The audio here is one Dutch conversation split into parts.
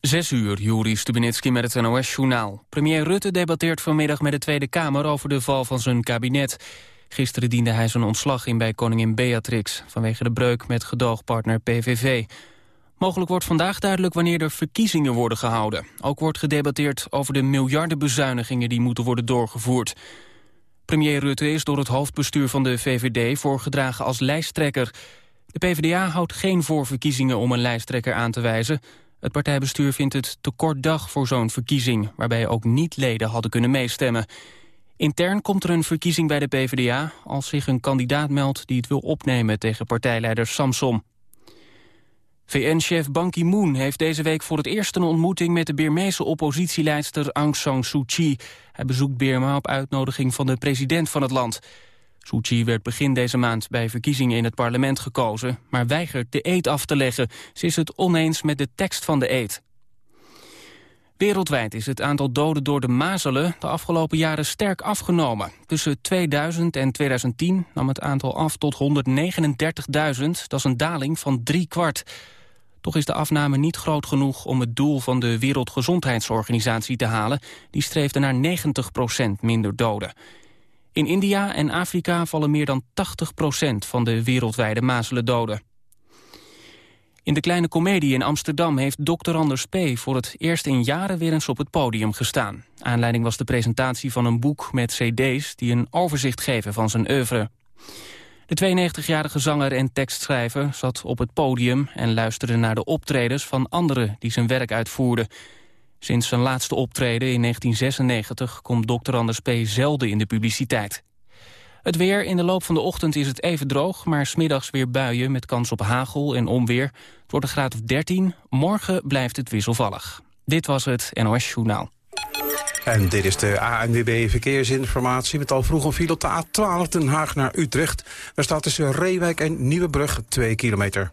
Zes uur, Juri Stubenitski met het NOS-journaal. Premier Rutte debatteert vanmiddag met de Tweede Kamer over de val van zijn kabinet. Gisteren diende hij zijn ontslag in bij koningin Beatrix... vanwege de breuk met gedoogpartner PVV. Mogelijk wordt vandaag duidelijk wanneer er verkiezingen worden gehouden. Ook wordt gedebatteerd over de miljardenbezuinigingen die moeten worden doorgevoerd. Premier Rutte is door het hoofdbestuur van de VVD voorgedragen als lijsttrekker. De PvdA houdt geen voorverkiezingen om een lijsttrekker aan te wijzen... Het partijbestuur vindt het te kort dag voor zo'n verkiezing... waarbij ook niet-leden hadden kunnen meestemmen. Intern komt er een verkiezing bij de PvdA... als zich een kandidaat meldt die het wil opnemen tegen partijleider Samson. VN-chef Ban Ki-moon heeft deze week voor het eerst een ontmoeting... met de Birmeese oppositieleidster Aung San Suu Kyi. Hij bezoekt Birma op uitnodiging van de president van het land... Suu werd begin deze maand bij verkiezingen in het parlement gekozen... maar weigert de eed af te leggen. Ze is het oneens met de tekst van de eed. Wereldwijd is het aantal doden door de mazelen de afgelopen jaren sterk afgenomen. Tussen 2000 en 2010 nam het aantal af tot 139.000. Dat is een daling van drie kwart. Toch is de afname niet groot genoeg om het doel van de Wereldgezondheidsorganisatie te halen. Die streefde naar 90% minder doden. In India en Afrika vallen meer dan 80% van de wereldwijde mazelen doden. In de Kleine Comedie in Amsterdam heeft Dr. Anders P. voor het eerst in jaren weer eens op het podium gestaan. Aanleiding was de presentatie van een boek met cd's die een overzicht geven van zijn oeuvre. De 92-jarige zanger en tekstschrijver zat op het podium en luisterde naar de optredens van anderen die zijn werk uitvoerden. Sinds zijn laatste optreden in 1996 komt Dr. Anders P. zelden in de publiciteit. Het weer in de loop van de ochtend is het even droog... maar smiddags weer buien met kans op hagel en onweer. Het wordt een graad of 13. Morgen blijft het wisselvallig. Dit was het NOS Journaal. En dit is de ANWB Verkeersinformatie met al vroeg een file op de A12 Den Haag naar Utrecht. Daar staat tussen Reewijk en Nieuwebrug 2 kilometer.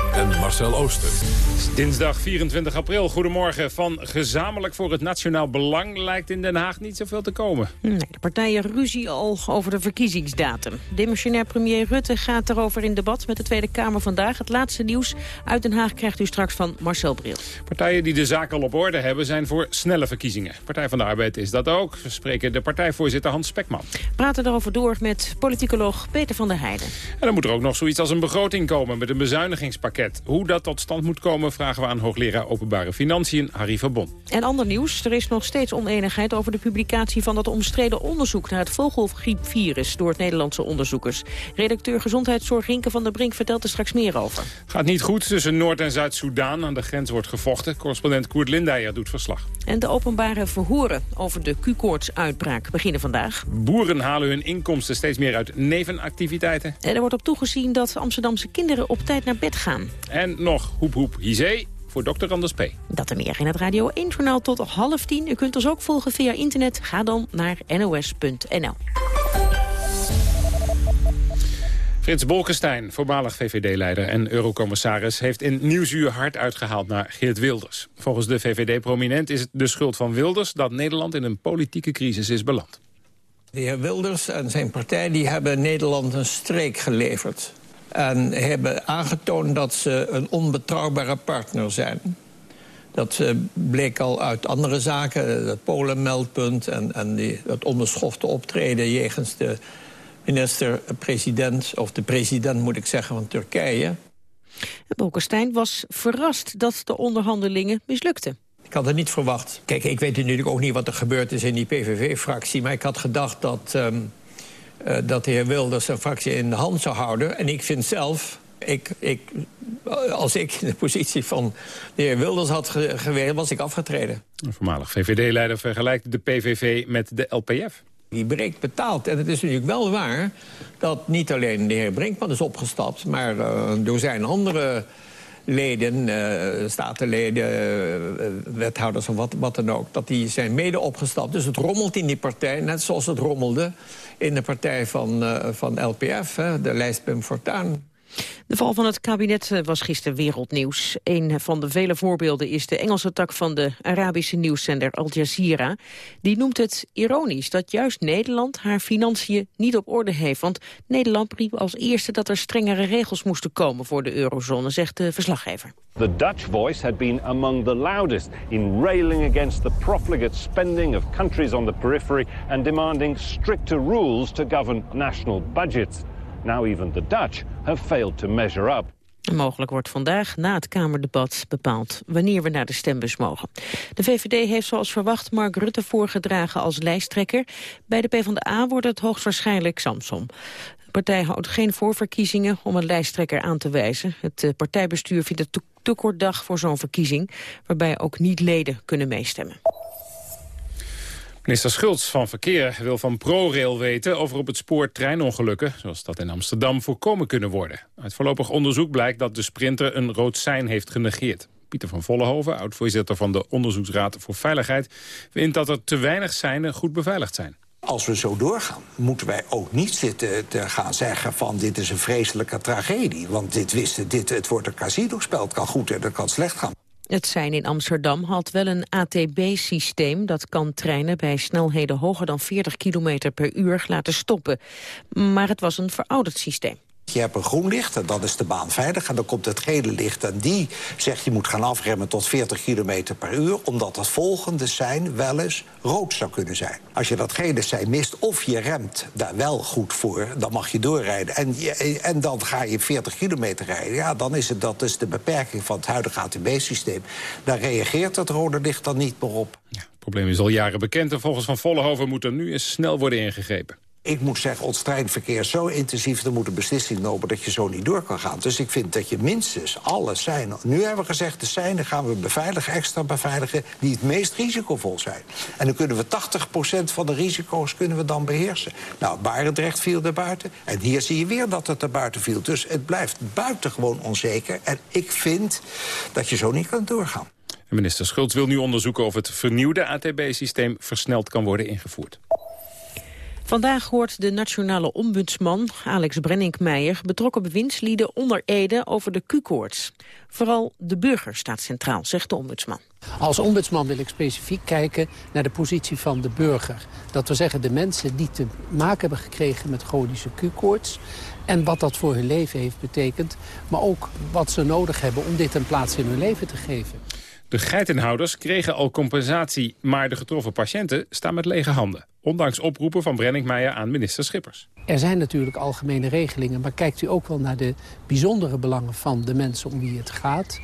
en Marcel Ooster. Dinsdag 24 april, goedemorgen. Van gezamenlijk voor het nationaal belang lijkt in Den Haag niet zoveel te komen. Nee, de partijen ruzie al over de verkiezingsdatum. Demissionair premier Rutte gaat erover in debat met de Tweede Kamer vandaag. Het laatste nieuws uit Den Haag krijgt u straks van Marcel Bril. Partijen die de zaak al op orde hebben zijn voor snelle verkiezingen. Partij van de Arbeid is dat ook. We spreken de partijvoorzitter Hans Spekman. Praten erover door met politicoloog Peter van der Heijden. En dan moet er ook nog zoiets als een begroting komen met een bezuinigingspakket hoe dat tot stand moet komen vragen we aan hoogleraar Openbare Financiën Harry Verbon. En ander nieuws, er is nog steeds oneenigheid over de publicatie van dat omstreden onderzoek naar het vogelgriepvirus door het Nederlandse onderzoekers. Redacteur Gezondheidszorg Rinke van der Brink vertelt er straks meer over. Gaat niet goed tussen Noord- en Zuid-Soedan. Aan de grens wordt gevochten. Correspondent Koert Lindeyer doet verslag. En de openbare verhoren over de Q-koorts-uitbraak beginnen vandaag. Boeren halen hun inkomsten steeds meer uit nevenactiviteiten. En er wordt op toegezien dat Amsterdamse kinderen op tijd naar bed gaan. En nog hoep hoep hizee voor dokter Anders P. Dat en meer in het Radio 1-journaal tot half tien. U kunt ons ook volgen via internet. Ga dan naar nos.nl. Frits Bolkestein, voormalig VVD-leider en eurocommissaris... heeft in Nieuwsuur hard uitgehaald naar Geert Wilders. Volgens de VVD-prominent is het de schuld van Wilders... dat Nederland in een politieke crisis is beland. De heer Wilders en zijn partij die hebben Nederland een streek geleverd. En hebben aangetoond dat ze een onbetrouwbare partner zijn. Dat uh, bleek al uit andere zaken, het Polen-meldpunt... en, en die, het onbeschofte optreden jegens de minister-president... of de president, moet ik zeggen, van Turkije. Bolkestein was verrast dat de onderhandelingen mislukten. Ik had het niet verwacht. Kijk, ik weet natuurlijk ook niet wat er gebeurd is in die PVV-fractie... maar ik had gedacht dat... Um, uh, dat de heer Wilders zijn fractie in de hand zou houden. En ik vind zelf, ik, ik, als ik in de positie van de heer Wilders had geweest, was ik afgetreden. Een voormalig VVD-leider vergelijkt de PVV met de LPF. Die breekt betaalt. En het is natuurlijk wel waar dat niet alleen de heer Brinkman is opgestapt... maar uh, door zijn andere leden, uh, statenleden, uh, wethouders of wat, wat dan ook... dat die zijn mede opgestapt. Dus het rommelt in die partij, net zoals het rommelde in de partij van, uh, van LPF, hè, de lijst Pim Fortuyn. De val van het kabinet eh, was gisteren wereldnieuws. Een van de vele voorbeelden is de Engelse tak van de Arabische nieuwszender Al Jazeera. Die noemt het ironisch dat juist Nederland haar financiën niet op orde heeft. Want Nederland riep als eerste dat er strengere regels moesten komen voor de eurozone, zegt de verslaggever. The Dutch voice had been among the loudest in railing against the profligate spending of countries on the periphery and demanding stricter rules to govern national budgets. Now even the Dutch have failed to measure up. Mogelijk wordt vandaag na het Kamerdebat bepaald wanneer we naar de stembus mogen. De VVD heeft zoals verwacht Mark Rutte voorgedragen als lijsttrekker. Bij de PvdA wordt het hoogstwaarschijnlijk Samson. De partij houdt geen voorverkiezingen om een lijsttrekker aan te wijzen. Het eh, partijbestuur vindt het te kort dag voor zo'n verkiezing... waarbij ook niet-leden kunnen meestemmen. Minister Schultz van Verkeer wil van ProRail weten of er op het spoor treinongelukken, zoals dat in Amsterdam, voorkomen kunnen worden. Uit voorlopig onderzoek blijkt dat de sprinter een rood sein heeft genegeerd. Pieter van Vollenhoven, oud-voorzitter van de Onderzoeksraad voor Veiligheid, vindt dat er te weinig seinen goed beveiligd zijn. Als we zo doorgaan, moeten wij ook niet zitten te gaan zeggen van dit is een vreselijke tragedie. Want dit wisten, dit, het wordt een casino-spel. Het kan goed en het kan slecht gaan. Het zijn in Amsterdam had wel een ATB-systeem... dat kan treinen bij snelheden hoger dan 40 km per uur laten stoppen. Maar het was een verouderd systeem. Je hebt een groen licht en dat is de baan veilig. En dan komt het gele licht en die zegt je moet gaan afremmen tot 40 km per uur... omdat het volgende sein wel eens rood zou kunnen zijn. Als je dat gele sein mist of je remt daar wel goed voor... dan mag je doorrijden en, en dan ga je 40 kilometer rijden. Ja, dan is het dat is de beperking van het huidige ATB-systeem. Daar reageert het rode licht dan niet meer op. Ja, het probleem is al jaren bekend en volgens Van Vollenhoven moet er nu eens snel worden ingegrepen. Ik moet zeggen, ons treinverkeer is zo intensief... er moet een beslissing nomen dat je zo niet door kan gaan. Dus ik vind dat je minstens alle seinen... Nu hebben we gezegd, de seinen gaan we beveiligen, extra beveiligen... die het meest risicovol zijn. En dan kunnen we 80% van de risico's kunnen we dan beheersen. Nou, Barendrecht viel er buiten. En hier zie je weer dat het er buiten viel. Dus het blijft buitengewoon onzeker. En ik vind dat je zo niet kan doorgaan. Minister Schultz wil nu onderzoeken of het vernieuwde ATB-systeem versneld kan worden ingevoerd. Vandaag hoort de nationale ombudsman, Alex Brenninkmeijer... betrokken bewindslieden onder Ede over de Q-koorts. Vooral de burger staat centraal, zegt de ombudsman. Als ombudsman wil ik specifiek kijken naar de positie van de burger. Dat we zeggen de mensen die te maken hebben gekregen met chronische Q-koorts... en wat dat voor hun leven heeft betekend... maar ook wat ze nodig hebben om dit een plaats in hun leven te geven. De geitenhouders kregen al compensatie, maar de getroffen patiënten staan met lege handen. Ondanks oproepen van Brenningmeijer aan minister Schippers. Er zijn natuurlijk algemene regelingen, maar kijkt u ook wel naar de bijzondere belangen van de mensen om wie het gaat.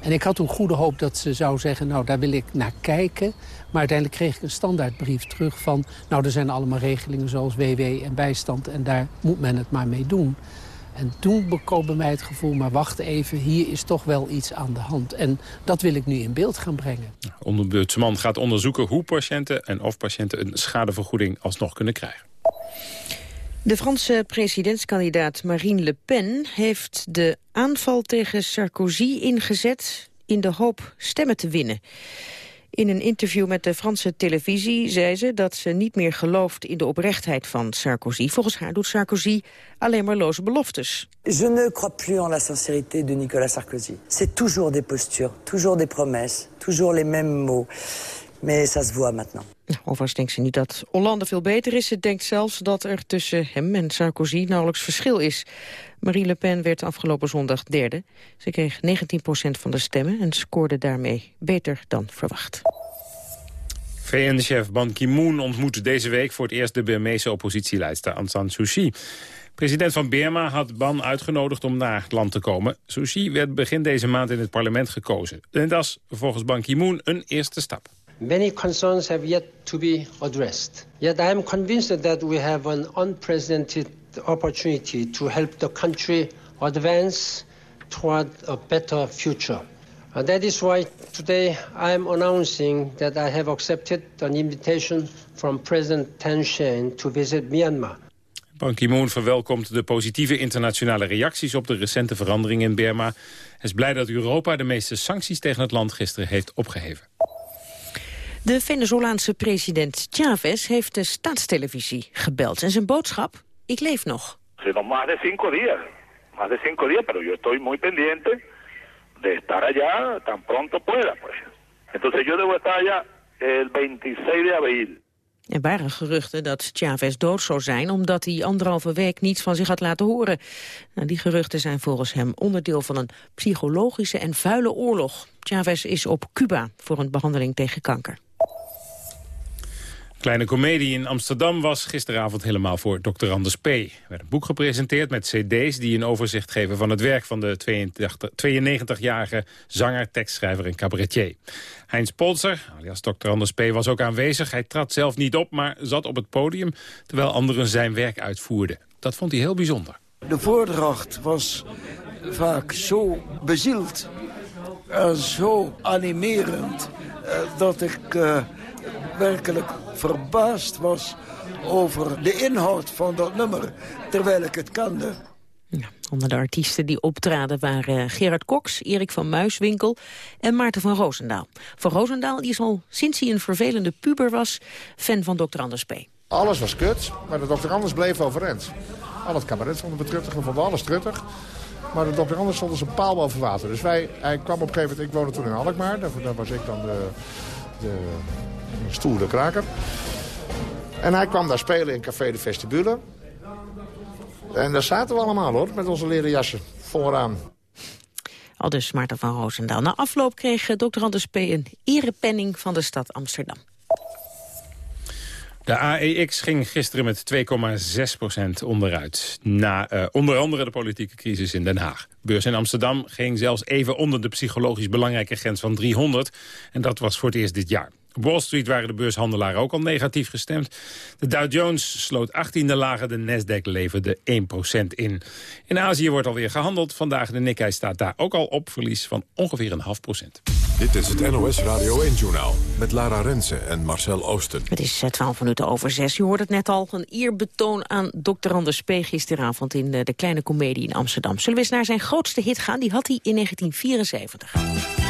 En ik had toen goede hoop dat ze zou zeggen, nou daar wil ik naar kijken. Maar uiteindelijk kreeg ik een standaardbrief terug van... nou er zijn allemaal regelingen zoals WW en bijstand en daar moet men het maar mee doen. En toen bekoop bij mij het gevoel, maar wacht even, hier is toch wel iets aan de hand. En dat wil ik nu in beeld gaan brengen. Ombudsman gaat onderzoeken hoe patiënten en of patiënten een schadevergoeding alsnog kunnen krijgen. De Franse presidentskandidaat Marine Le Pen heeft de aanval tegen Sarkozy ingezet in de hoop stemmen te winnen. In een interview met de Franse televisie zei ze dat ze niet meer gelooft in de oprechtheid van Sarkozy. Volgens haar doet Sarkozy alleen maar loze beloftes. Je ne crois plus en la sincérité de Nicolas Sarkozy. C'est toujours des postures, toujours des promesses, toujours les mêmes mots. Mais ça se voit maintenant. Nou, overigens denkt ze niet dat Hollande veel beter is. Ze denkt zelfs dat er tussen hem en Sarkozy nauwelijks verschil is. Marie Le Pen werd afgelopen zondag derde. Ze kreeg 19% van de stemmen en scoorde daarmee beter dan verwacht. VN-chef Ban Ki-moon ontmoet deze week voor het eerst de Burmeese oppositieleidster Aung San Suu Kyi. President van Burma had Ban uitgenodigd om naar het land te komen. Suu Kyi werd begin deze maand in het parlement gekozen. En dat is volgens Ban Ki-moon een eerste stap. Many concerns have yet to be addressed. Yet I am convinced that we have an unprecedented opportunity to help the country advance toward a better future. And that is why today I am announcing that I have accepted an invitation from President Tan Shen to visit Myanmar. Ban Ki-moon verwelkomt de positieve internationale reacties op de recente veranderingen in Burma. Hij is blij dat Europa de meeste sancties tegen het land gisteren heeft opgeheven. De Venezolaanse president Chavez heeft de staatstelevisie gebeld. En zijn boodschap, ik leef nog. más de cinco días, pero yo estoy muy pendiente de estar allá tan pronto pueda, pues. Entonces yo debo estar allá el 26 de abril. Er waren geruchten dat Chavez dood zou zijn... omdat hij anderhalve week niets van zich had laten horen. Nou, die geruchten zijn volgens hem onderdeel van een psychologische en vuile oorlog. Chavez is op Cuba voor een behandeling tegen kanker. Kleine Comedie in Amsterdam was gisteravond helemaal voor Dr. Anders P. Er werd een boek gepresenteerd met cd's die een overzicht geven van het werk van de 92-jarige zanger, tekstschrijver en cabaretier. Heinz Polzer, alias Dr. Anders P. was ook aanwezig. Hij trad zelf niet op, maar zat op het podium terwijl anderen zijn werk uitvoerden. Dat vond hij heel bijzonder. De voordracht was vaak zo bezield en zo animerend eh, dat ik... Uh, werkelijk verbaasd was over de inhoud van dat nummer, terwijl ik het kende. Ja, onder de artiesten die optraden waren Gerard Cox, Erik van Muiswinkel en Maarten van Roosendaal. Van Roosendaal die is al sinds hij een vervelende puber was fan van Dr. Anders P. Alles was kut, maar de Dr. Anders bleef overeind. Al het cabaret vonden we truttig, we vonden alles truttig. Maar de Dr. Anders stond als een paal boven water. Dus wij, hij kwam op een gegeven moment, ik woonde toen in Alkmaar, daar, daar was ik dan de, de stoere kraker. En hij kwam daar spelen in Café de Vestibule. En daar zaten we allemaal hoor, met onze leren jassen vooraan. Al dus Maarten van Roosendaal. Na afloop kreeg eh, Dr. Anders P. een erepenning van de stad Amsterdam. De AEX ging gisteren met 2,6% onderuit. Na uh, onder andere de politieke crisis in Den Haag. Beurs in Amsterdam ging zelfs even onder de psychologisch belangrijke grens van 300. En dat was voor het eerst dit jaar. Op Wall Street waren de beurshandelaren ook al negatief gestemd. De Dow Jones sloot 18e lager, de Nasdaq leverde 1% in. In Azië wordt alweer gehandeld. Vandaag de Nikkei staat daar ook al op verlies van ongeveer een half procent. Dit is het NOS Radio 1-journaal met Lara Rensen en Marcel Oosten. Het is 12 eh, minuten over 6. Je hoort het net al, een eerbetoon aan Dr. Anders P. gisteravond in eh, de Kleine Comedie in Amsterdam. Zullen we eens naar zijn grootste hit gaan? Die had hij in 1974.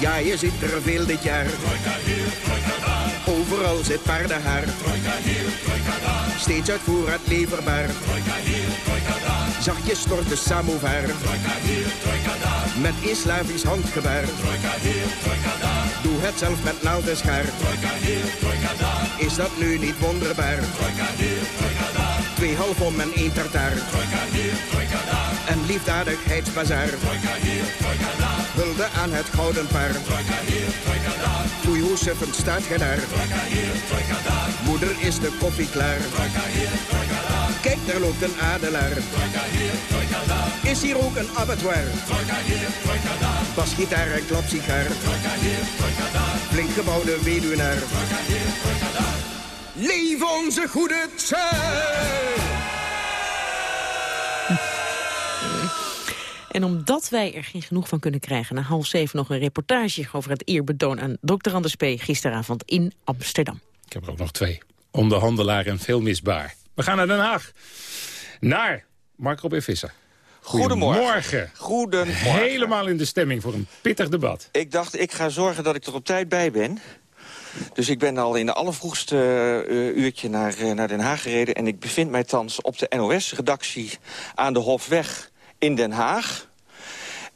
Ja, je ziet er veel dit jaar. Overal zit paardenhaar. Steeds uit voorraad leverbaar. Zachtjes stort de samovar. Met een Slavisch handgebaar. Doe het zelf met naald en schaar. Is dat nu niet wonderbaar? Twee halfom en één tartaar. Trojka hier, daar. En liefdadigheidsbazaar. Hulde aan het gouden paar. Trojka hier, trojka daar. Oei, staat gij daar? Moeder, is de koffie klaar? Kijk, daar loopt een adelaar. Hier. Is hier ook een abattoir? Trojka hier, trojka daar. Basgitaar en klapsigaar. Gebouwde weduwnaar. Leef onze goede tijd! En omdat wij er geen genoeg van kunnen krijgen... na half zeven nog een reportage over het eerbetoon aan Dr. Anders P. gisteravond in Amsterdam. Ik heb er ook nog twee. Onderhandelaar en veel misbaar. We gaan naar Den Haag. Naar Mark Robin Visser. Goedemorgen. Goedemorgen. Goedemorgen. Helemaal in de stemming voor een pittig debat. Ik dacht, ik ga zorgen dat ik er op tijd bij ben. Dus ik ben al in de allervroegste uh, uurtje naar, uh, naar Den Haag gereden... en ik bevind mij thans op de NOS-redactie aan de Hofweg in Den Haag.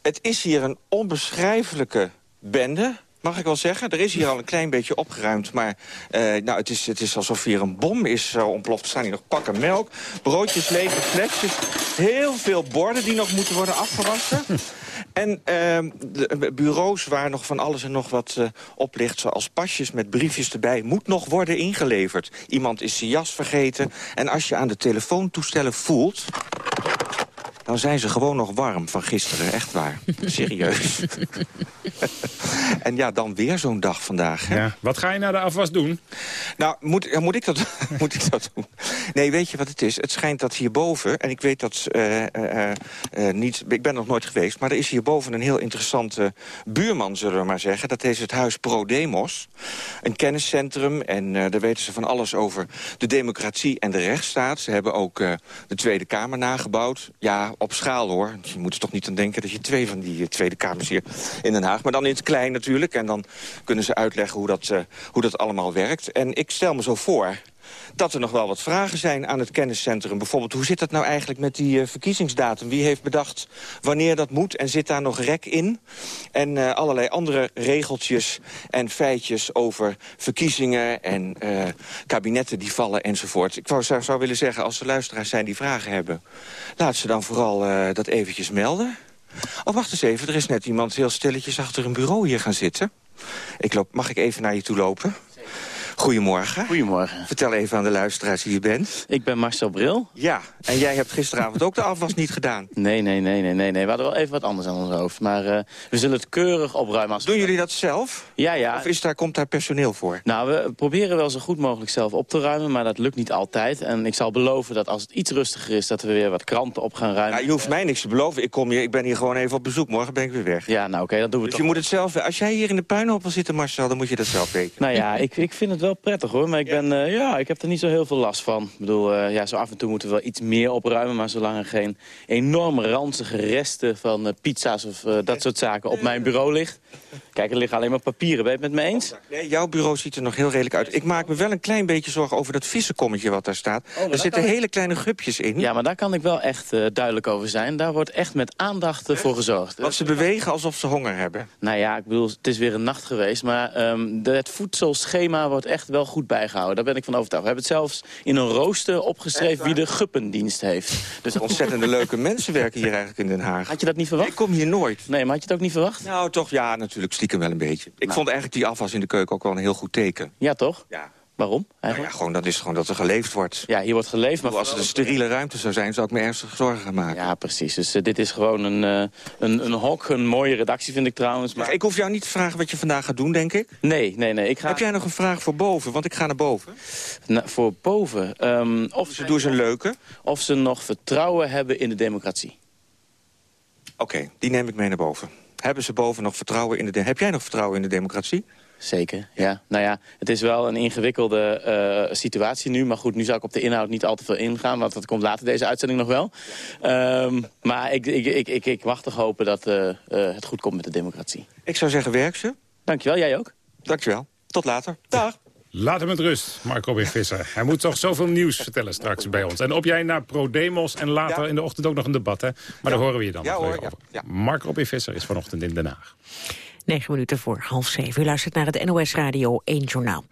Het is hier een onbeschrijfelijke bende, mag ik wel zeggen. Er is hier al een klein beetje opgeruimd, maar uh, nou, het, is, het is alsof hier een bom is uh, ontploft. Er staan hier nog pakken melk, broodjes, lege flesjes. Heel veel borden die nog moeten worden afgewassen. En uh, de bureaus waar nog van alles en nog wat uh, op ligt... zoals pasjes met briefjes erbij, moet nog worden ingeleverd. Iemand is zijn jas vergeten. En als je aan de telefoontoestellen voelt... dan zijn ze gewoon nog warm van gisteren, echt waar. Serieus. en ja, dan weer zo'n dag vandaag. Hè? Ja. Wat ga je naar de afwas doen? Nou, moet, ja, moet, ik dat, moet ik dat doen? Nee, weet je wat het is? Het schijnt dat hierboven, en ik weet dat uh, uh, uh, niet... Ik ben nog nooit geweest, maar er is hierboven een heel interessante buurman, zullen we maar zeggen. Dat is het huis ProDemos. Een kenniscentrum, en daar weten ze van alles over de democratie en de rechtsstaat. Ze hebben ook de Tweede Kamer nagebouwd. Ja, op schaal hoor. Je moet er toch niet aan denken dat je twee van die Tweede Kamers hier in Den Haag... maar dan in het klein natuurlijk. En dan kunnen ze uitleggen hoe dat, uh, hoe dat allemaal werkt. En ik stel me zo voor dat er nog wel wat vragen zijn aan het kenniscentrum. Bijvoorbeeld, hoe zit dat nou eigenlijk met die uh, verkiezingsdatum? Wie heeft bedacht wanneer dat moet en zit daar nog rek in? En uh, allerlei andere regeltjes en feitjes over verkiezingen... en uh, kabinetten die vallen enzovoort. Ik zou, zou willen zeggen, als er luisteraars zijn die vragen hebben... laat ze dan vooral dat eventjes melden. Oh, wacht eens even. Er is net iemand heel stilletjes achter een bureau hier gaan zitten. Ik loop, mag ik even naar je toe lopen? Goedemorgen. Goedemorgen. Vertel even aan de luisteraars wie je bent. Ik ben Marcel Bril. Ja, en jij hebt gisteravond ook de afwas niet gedaan. Nee, nee, nee, nee, nee, nee. We hadden wel even wat anders aan ons hoofd. Maar uh, we zullen het keurig opruimen. Als Doen jullie dat zelf? Ja, ja. Of is daar, komt daar personeel voor? Nou, we proberen wel zo goed mogelijk zelf op te ruimen, maar dat lukt niet altijd. En ik zal beloven dat als het iets rustiger is, dat we weer wat kranten op gaan ruimen. Ja, je hoeft mij niks te beloven. Ik, kom hier, ik ben hier gewoon even op bezoek. Morgen ben ik weer weg. Ja, nou oké, dat doen we dus toch. je moet het zelf... Als jij hier in de puinhoop wil zitten, Marcel, dan moet je dat zelf weten. Nou ja, ik, ik vind het wel prettig hoor. Maar ik, ben, uh, ja, ik heb er niet zo heel veel last van. Ik bedoel, uh, ja, zo af en toe moeten we wel iets meer opruimen. Maar zolang er geen enorme ranzige resten van uh, pizza's of dat soort zaken op mijn bureau ligt. Kijk, er liggen alleen maar papieren. Ben je het met me eens? Nee, jouw bureau ziet er nog heel redelijk uit. Ik maak me wel een klein beetje zorgen over dat vissenkommetje wat daar staat. Oh, er zitten hele kleine gupjes in. Ja, maar daar kan ik wel echt duidelijk over zijn. Daar wordt echt met aandacht voor gezorgd. Want ze bewegen alsof ze honger hebben. Nou ja, ik bedoel, het is weer een nacht geweest. Maar um, de, het voedselschema wordt echt wel goed bijgehouden. Daar ben ik van overtuigd. We hebben het zelfs in een rooster opgeschreven wie de guppendienst heeft. Dus ontzettende leuke mensen werken hier eigenlijk in Den Haag. Had je dat niet verwacht? Ik kom hier nooit. Nee, maar had je het ook niet verwacht? Nou, toch, ja, natuurlijk stiekem wel een beetje. Ik Nou. vond eigenlijk die afwas in de keuken ook wel een heel goed teken. Ja, toch? Ja. Waarom? Nou ja, gewoon, dat is gewoon dat er geleefd wordt. Ja, hier wordt geleefd. Maar als het een steriele ruimte zou zijn, zou ik me ernstig zorgen gaan maken. Ja, precies. Dus uh, dit is gewoon een, uh, een, een hok, een mooie redactie vind ik trouwens. Maar... Ik hoef jou niet te vragen wat je vandaag gaat doen, denk ik. Nee, nee, nee. Ik ga... Heb jij nog een vraag voor boven? Want ik ga naar boven. Na, voor boven? Um, of ze doen ze een leuke. Of ze nog vertrouwen hebben in de democratie. Oké, okay, die neem ik mee naar boven. Hebben ze boven nog vertrouwen in de... Heb jij nog vertrouwen in de democratie? Zeker, ja. Nou ja, het is wel een ingewikkelde uh, situatie nu. Maar goed, nu zou ik op de inhoud niet al te veel ingaan. Want dat komt later deze uitzending nog wel. Um, maar ik, ik, ik, ik, ik mag toch hopen dat uh, uh, het goed komt met de democratie. Ik zou zeggen, werk ze. Dankjewel, jij ook. Dankjewel. Tot later. Dag. Laat hem met rust, Mark Robin Visser. Hij moet toch zoveel nieuws vertellen straks bij ons. En op jij naar ProDemos en later ja. in de ochtend ook nog een debat, hè? Maar ja. daar horen we je dan ja, nog hoor, over. Mark Robin Visser is vanochtend in Den Haag. 9 minuten voor half zeven. U luistert naar het NOS Radio 1 Journaal.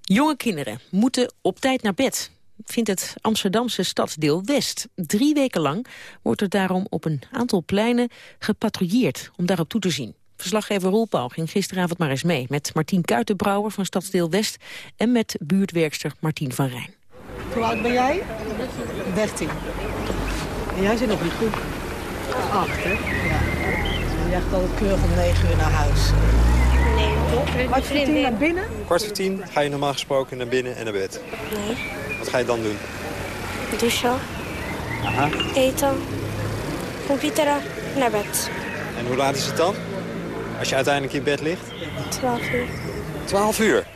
Jonge kinderen moeten op tijd naar bed vindt het Amsterdamse stadsdeel West. Drie weken lang wordt er daarom op een aantal pleinen gepatrouilleerd om daarop toe te zien. Verslaggever Roel Paul ging gisteravond maar eens mee... met Martien Kuitenbrouwer van Stadsdeel West... en met buurtwerkster Martien van Rijn. Hoe oud ben jij? 13. En jij zit nog niet goed. Acht, hè? Ja. Je echt al keurig om 9 uur naar huis. Nee, toch? Wat voor tien naar binnen? Kwart voor tien ga je normaal gesproken naar binnen en naar bed. Nee. Wat ga je dan doen? Douchen. Aha. Eten. Computeren. Naar bed. En hoe laat is het dan? Als je uiteindelijk in bed ligt? 12 uur. 12 uur?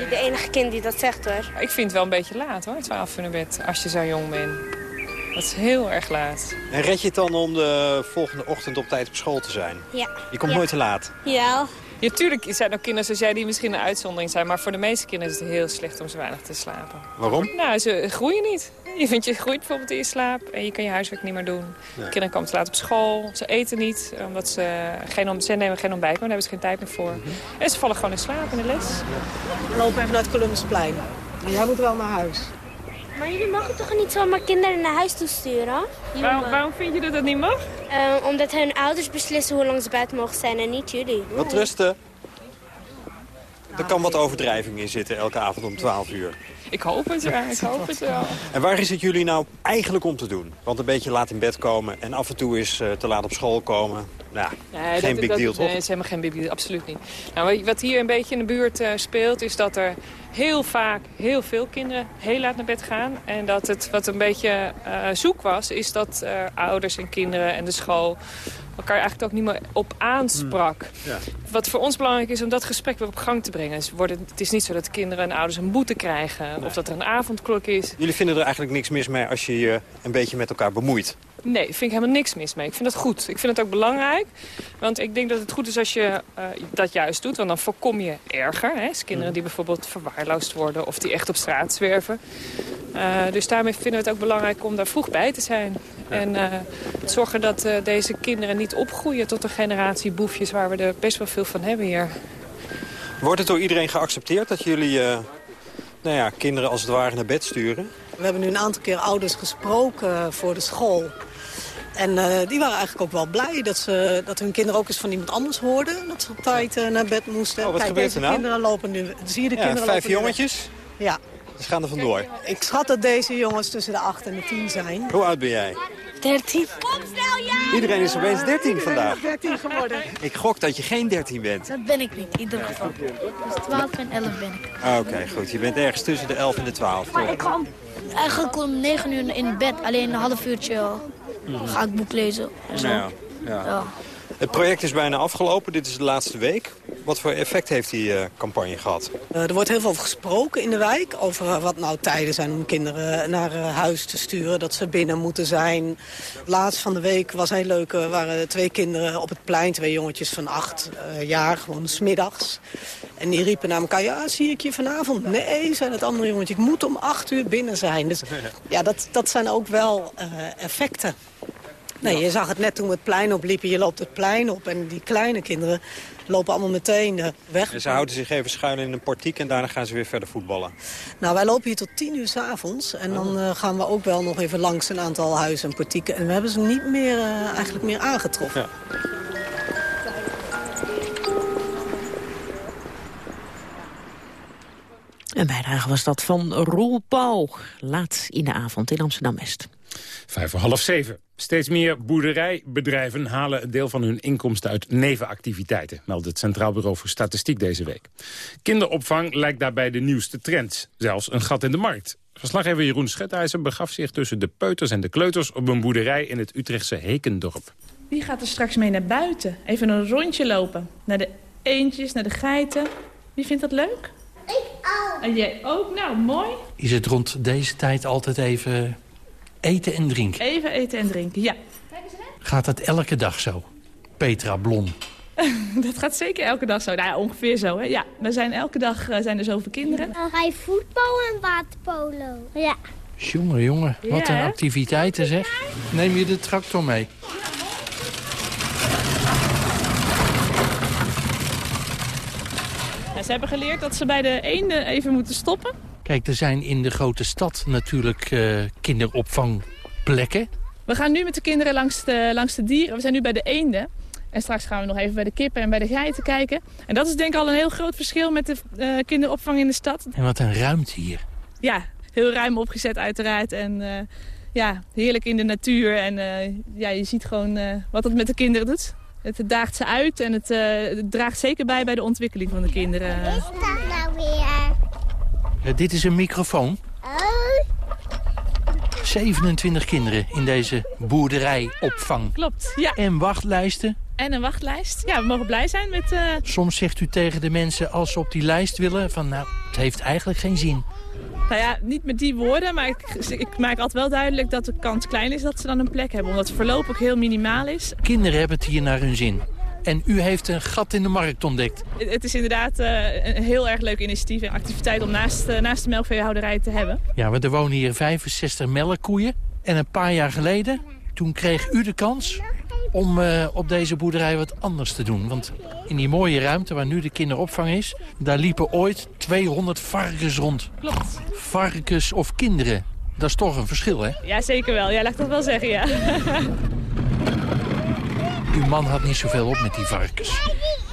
Niet de enige kind die dat zegt hoor. Ik vind het wel een beetje laat hoor, 12 uur naar bed, als je zo jong bent. Dat is heel erg laat. En red je het dan om de volgende ochtend op tijd op school te zijn? Ja. Je komt ja. nooit te laat? Ja. Ja, tuurlijk zijn ook kinderen zoals jij die misschien een uitzondering zijn. Maar voor de meeste kinderen is het heel slecht om zo weinig te slapen. Waarom? Nou, ze groeien niet. Je vindt je groeit bijvoorbeeld in je slaap en je kan je huiswerk niet meer doen. Ja. Kinderen komen te laat op school, ze eten niet, omdat ze, geen, ze nemen geen ontbijt, maar daar hebben ze geen tijd meer voor. Mm -hmm. En ze vallen gewoon in slaap in de les. Ja. Loop even naar het Columbusplein. Jij moet wel naar huis. Maar jullie mogen toch niet zomaar kinderen naar huis toe sturen? Waarom, waarom vind je dat dat niet mag? Uh, omdat hun ouders beslissen hoe lang ze buiten mogen zijn en niet jullie. Wat rusten. Er kan wat overdrijving in zitten elke avond om 12 uur. Ik hoop het, ja. Ik hoop het wel. En waar is het jullie nou eigenlijk om te doen? Want een beetje laat in bed komen en af en toe is uh, te laat op school komen. Nou, nee, geen dat, big dat, deal, toch? Nee, het is helemaal geen big deal. Absoluut niet. Nou, wat hier een beetje in de buurt uh, speelt, is dat er heel vaak heel veel kinderen heel laat naar bed gaan. En dat het wat een beetje uh, zoek was, is dat ouders en kinderen en de school elkaar eigenlijk ook niet meer op aansprak. Hmm. Ja. Wat voor ons belangrijk is om dat gesprek weer op gang te brengen. Dus worden, het is niet zo dat kinderen en ouders een boete krijgen. Nee. Of dat er een avondklok is. Jullie vinden er eigenlijk niks mis mee als je je een beetje met elkaar bemoeit? Nee, vind ik helemaal niks mis mee. Ik vind dat goed. Ik vind het ook belangrijk. Want ik denk dat het goed is als je uh, dat juist doet. Want dan voorkom je erger. Hè? Dus kinderen die bijvoorbeeld verwaarloosd worden of die echt op straat zwerven. Uh, dus daarmee vinden we het ook belangrijk om daar vroeg bij te zijn. En uh, zorgen dat deze kinderen niet opgroeien tot een generatie boefjes... waar we er best wel veel van hebben hier. Wordt het door iedereen geaccepteerd dat jullie nou ja, kinderen als het ware naar bed sturen? We hebben nu een aantal keer ouders gesproken voor de school. En eh, die waren eigenlijk ook wel blij dat, ze, dat hun kinderen ook eens van iemand anders hoorden. Dat ze op tijd eh, naar bed moesten. Oh, wat Kijk, gebeurt deze er nou? kinderen lopen nu... Zie je de Ja, kinderen vijf lopen nu jongetjes? Ja. Ze gaan er vandoor. Ik schat dat deze jongens tussen de 8 en de 10 zijn. Hoe oud ben jij? 13. Iedereen is opeens 13 vandaag. 13 geworden. Ik gok dat je geen 13 bent. Dat ben ik niet, in ieder geval. Dus 12 en 11 ben ik. Ah, Oké, goed. Je bent ergens tussen de 11 en de 12. toch? Maar ik ga eigenlijk om 9 uur in bed. Alleen een half uurtje. Ga ik boek lezen. En zo. Ja, ja. Ja. Het project is bijna afgelopen. Dit is de laatste week. Wat voor effect heeft die eh, campagne gehad? Eh, er wordt heel veel gesproken in de wijk. Over eh, wat nou tijden zijn om kinderen naar huis te sturen. Dat ze binnen moeten zijn. Laatst van de week was heel leuk. Er waren twee kinderen op het plein. Twee jongetjes van acht jaar. Gewoon smiddags. En die riepen naar elkaar. Ja, zie ik je vanavond? Nee, zei het andere jongetje. Ik moet om acht uur binnen zijn. Dus ja, dat, dat zijn ook wel effecten. Nee, je zag het net toen we het plein opliepen. Je loopt het plein op en die kleine kinderen lopen allemaal meteen eh, weg. En ze houden zich even schuil in een portiek en daarna gaan ze weer verder voetballen. Nou, wij lopen hier tot tien uur s'avonds. En dan eh, gaan we ook wel nog even langs een aantal huizen en portieken. En we hebben ze niet meer, eh, eigenlijk meer aangetroffen. Een bijdrage was dat van Roel Pauw. Laat in de avond in Amsterdam-West. Vijf voor half zeven. Steeds meer boerderijbedrijven halen een deel van hun inkomsten uit nevenactiviteiten, meldt het Centraal Bureau voor Statistiek deze week. Kinderopvang lijkt daarbij de nieuwste trend, zelfs een gat in de markt. Verslaggever Jeroen Schutijzer begaf zich tussen de peuters en de kleuters op een boerderij in het Utrechtse Hekendorp. Wie gaat er straks mee naar buiten? Even een rondje lopen. Naar de eendjes, naar de geiten. Wie vindt dat leuk? Ik ook. En jij ook? Nou, mooi. Is het rond deze tijd altijd even eten en drinken? Even eten en drinken, ja. Gaat dat elke dag zo? Petra Blom. dat gaat zeker elke dag zo. Nou ja, ongeveer zo, hè. Ja, we zijn elke dag eh, zijn er zoveel kinderen. Dan ga je voetbal en waterpolo. Ja. Jongen, jongen, wat Ja, een activiteiten zeg. Neem je de tractor mee? Ja, ze hebben geleerd dat ze bij de eenden even moeten stoppen. Kijk, er zijn in de grote stad natuurlijk eh, kinderopvangplekken. We gaan nu met de kinderen langs de, langs de dieren. We zijn nu bij de eenden. En straks gaan we nog even bij de kippen en bij de geiten kijken. En dat is denk ik al een heel groot verschil met de eh, kinderopvang in de stad. En wat een ruimte hier. Ja, heel ruim opgezet uiteraard. En eh, ja, heerlijk in de natuur. En eh, ja, je ziet gewoon eh, wat het met de kinderen doet. Het daagt ze uit en het, eh, het draagt zeker bij bij de ontwikkeling van de kinderen. dat nou weer? Eh, dit is een microfoon. 27 kinderen in deze boerderijopvang. Klopt, ja. En wachtlijsten. En een wachtlijst. Ja, we mogen blij zijn met... eh, Soms zegt u tegen de mensen als ze op die lijst willen... van nou, het heeft eigenlijk geen zin. Nou ja, niet met die woorden, maar ik, ik maak altijd wel duidelijk dat de kans klein is dat ze dan een plek hebben. Omdat het voorlopig heel minimaal is. Kinderen hebben het hier naar hun zin. En u heeft een gat in de markt ontdekt. Het, is inderdaad eh, een heel erg leuk initiatief en activiteit om naast, eh, naast de melkveehouderij te hebben. Ja, want er wonen hier 65 melkkoeien. En een paar jaar geleden, toen kreeg u de kans om eh, op deze boerderij wat anders te doen. Want in die mooie ruimte waar nu de kinderopvang is... daar liepen ooit 200 varkens rond. Klopt. Varkens of kinderen. Dat is toch een verschil, hè? Ja, zeker wel. Ja, laat ik dat wel zeggen, ja. Uw man had niet zoveel op met die varkens.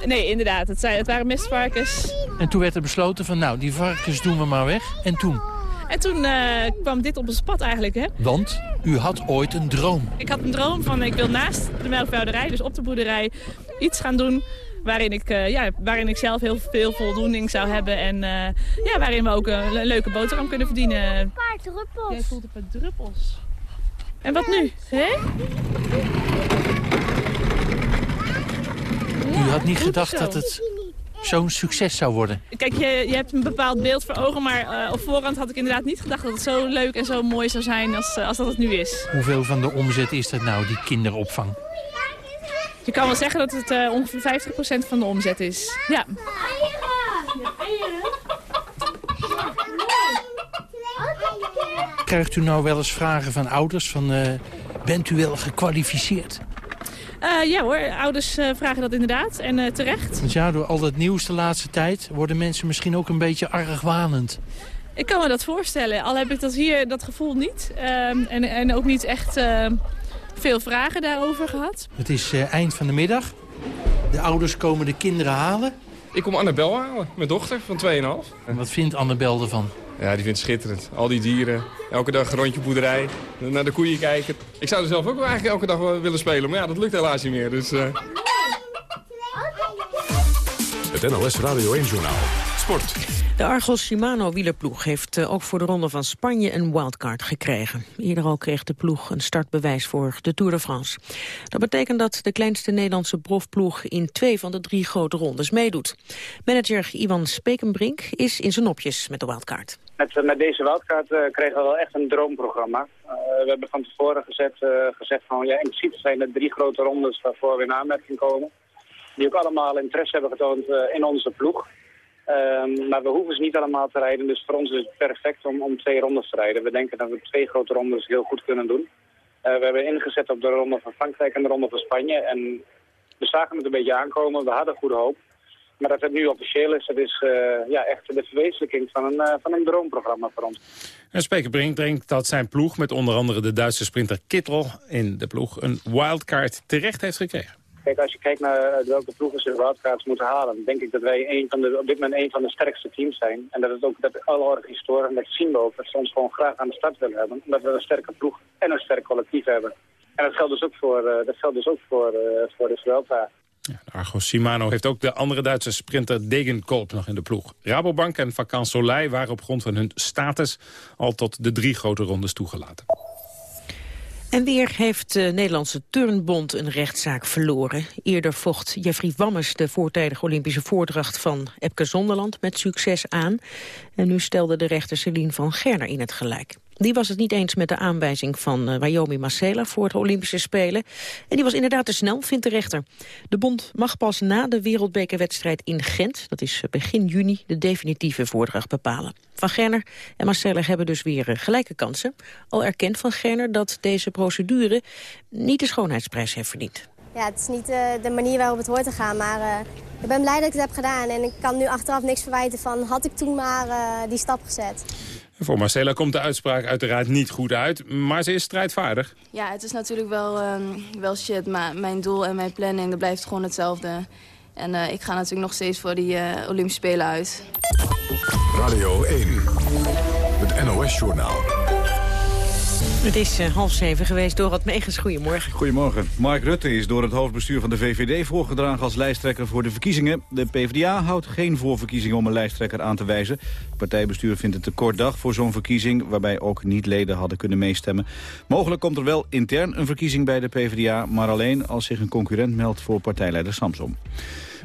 Nee, inderdaad. Het, zijn, het waren mestvarkens. En toen werd er besloten van, nou, die varkens doen we maar weg. En toen? En toen eh, kwam dit op ons pad eigenlijk, hè. Want u had ooit een droom. Ik had een droom van, ik wil naast de melkveehouderij, dus op de boerderij, iets gaan doen waarin ik, eh, ja, waarin ik zelf heel veel voldoening zou hebben. En eh, ja, waarin we ook een le- leuke boterham kunnen verdienen. Een paar druppels. Jij voelt een paar druppels. En wat nu? Hè? U had niet gedacht dat het zo'n succes zou worden. Kijk, je, je hebt een bepaald beeld voor ogen, maar eh, op voorhand had ik inderdaad niet gedacht dat het zo leuk en zo mooi zou zijn als, eh, als dat het nu is. Hoeveel van de omzet is dat nou, die kinderopvang? Je kan wel zeggen dat het eh, ongeveer 50% van de omzet is. Ja. Krijgt u nou wel eens vragen van ouders van... bent u wel gekwalificeerd? Eh, ja hoor, ouders eh, vragen dat inderdaad en eh, terecht. Want ja, door al dat nieuws de laatste tijd... worden mensen misschien ook een beetje argwanend. Ik kan me dat voorstellen, al heb ik dat hier dat gevoel niet. Ehm, en, en ook niet echt eh, veel vragen daarover gehad. Het is uh, eind van de middag. De ouders komen de kinderen halen. Ik kom Annabel halen, mijn dochter van 2,5. En wat vindt Annabel ervan? Ja, die vindt het schitterend. Al die dieren, elke dag een rondje boerderij, naar de koeien kijken. Ik zou er zelf ook wel eigenlijk elke dag willen spelen, maar ja, dat lukt helaas niet meer. Dus, uh... Het NOS Radio 1-journaal. Sport. De Argos Shimano wielerploeg heeft eh, ook voor de Ronde van Spanje een wildcard gekregen. Eerder al kreeg de ploeg een startbewijs voor de Tour de France. Dat betekent dat de kleinste Nederlandse profploeg in twee van de drie grote rondes meedoet. Manager Ivan Spekenbrink is in zijn nopjes met de wildcard. Met, eh, met deze wildcard uh, kregen we wel echt een droomprogramma. Uh, we hebben van tevoren gezet, gezegd van ja, in principe zijn er drie grote rondes waarvoor we in aanmerking komen. Die ook allemaal interesse hebben getoond in onze ploeg. Um, maar we hoeven ze niet allemaal te rijden, dus voor ons is het perfect om, om twee rondes te rijden. We denken dat we twee grote rondes heel goed kunnen doen. We hebben ingezet op de ronde van Frankrijk en de ronde van Spanje. En we zagen het een beetje aankomen, we hadden goede hoop. Maar dat het nu officieel is, dat is uh, ja, echt de verwezenlijking van een, uh, van een droomprogramma voor ons. En Speker denkt dat zijn ploeg met onder andere de Duitse sprinter Kittel in de ploeg een wildcard terecht heeft gekregen. Kijk, als je kijkt naar eh, welke ploegen ze de wildcards moeten halen, dan denk ik dat wij een van de, op dit moment een van de sterkste teams zijn. En dat het ook dat alle organisatoren, dat zien we ook, dat ze ons gewoon graag aan de start willen hebben. Omdat we een sterke ploeg en een sterk collectief hebben. En dat geldt dus ook voor, uh, dat geldt dus ook voor, voor de Vuelta. Ja, Argo Shimano heeft ook de andere Duitse sprinter Degenkolb nog in de ploeg. Rabobank en Vacan Soleil waren op grond van hun status al tot de drie grote rondes toegelaten. En weer heeft de Nederlandse Turnbond een rechtszaak verloren. Eerder vocht Jeffrey Wammes de voortijdige Olympische voordracht van Epke Zonderland met succes aan. En nu stelde de rechter Celine van Gerner in het gelijk. Die was het niet eens met de aanwijzing van uh, Wyoming Marcela voor het Olympische Spelen. En die was inderdaad te snel, vindt de rechter. De bond mag pas na de wereldbekerwedstrijd in Gent, dat is eh, begin juni, de definitieve voordracht bepalen. Van Gerner en Marcella hebben dus weer uh, gelijke kansen. Al erkent Van Gerner dat deze procedure niet de schoonheidsprijs heeft verdiend. Ja, het is niet de manier waarop het hoort te gaan, maar ik ben blij dat ik het heb gedaan. En ik kan nu achteraf niks verwijten van had ik toen maar die stap gezet. Voor Marcella komt de uitspraak uiteraard niet goed uit, maar ze is strijdvaardig. Ja, het is natuurlijk wel, um, wel shit, maar mijn doel en mijn planning dat blijft gewoon hetzelfde. En uh, ik ga natuurlijk nog steeds voor die uh, Olympische Spelen uit. Radio 1, het NOS-journaal. Het is uh, half zeven geweest. Dorot Megens, goedemorgen. Goedemorgen. Mark Rutte is door het hoofdbestuur van de VVD voorgedragen als lijsttrekker voor de verkiezingen. De PvdA houdt geen voorverkiezing om een lijsttrekker aan te wijzen. Het partijbestuur vindt het te kort dag voor zo'n verkiezing, waarbij ook niet-leden hadden kunnen meestemmen. Mogelijk komt er wel intern een verkiezing bij de PvdA, maar alleen als zich een concurrent meldt voor partijleider Samsom.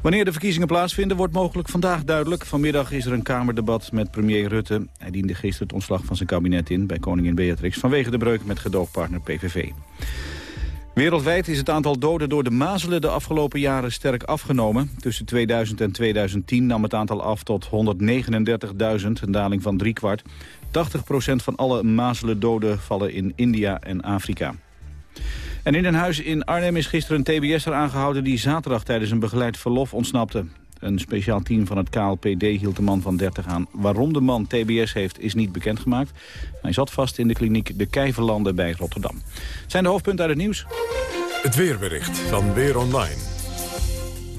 Wanneer de verkiezingen plaatsvinden wordt mogelijk vandaag duidelijk. Vanmiddag is er een Kamerdebat met premier Rutte. Hij diende gisteren het ontslag van zijn kabinet in bij koningin Beatrix... vanwege de breuk met gedoogpartner PVV. Wereldwijd is het aantal doden door de mazelen de afgelopen jaren sterk afgenomen. Tussen 2000 en 2010 nam het aantal af tot 139.000, een daling van driekwart. 80% van alle mazelen doden vallen in India en Afrika. En in een huis in Arnhem is gisteren een TBS'er aangehouden... die zaterdag tijdens een begeleid verlof ontsnapte. Een speciaal team van het KLPD hield de man van 30 aan. Waarom de man TBS heeft, is niet bekendgemaakt. Hij zat vast in de kliniek De Kijverlanden bij Rotterdam. Het zijn de hoofdpunten uit het nieuws. Het weerbericht van Weer Online.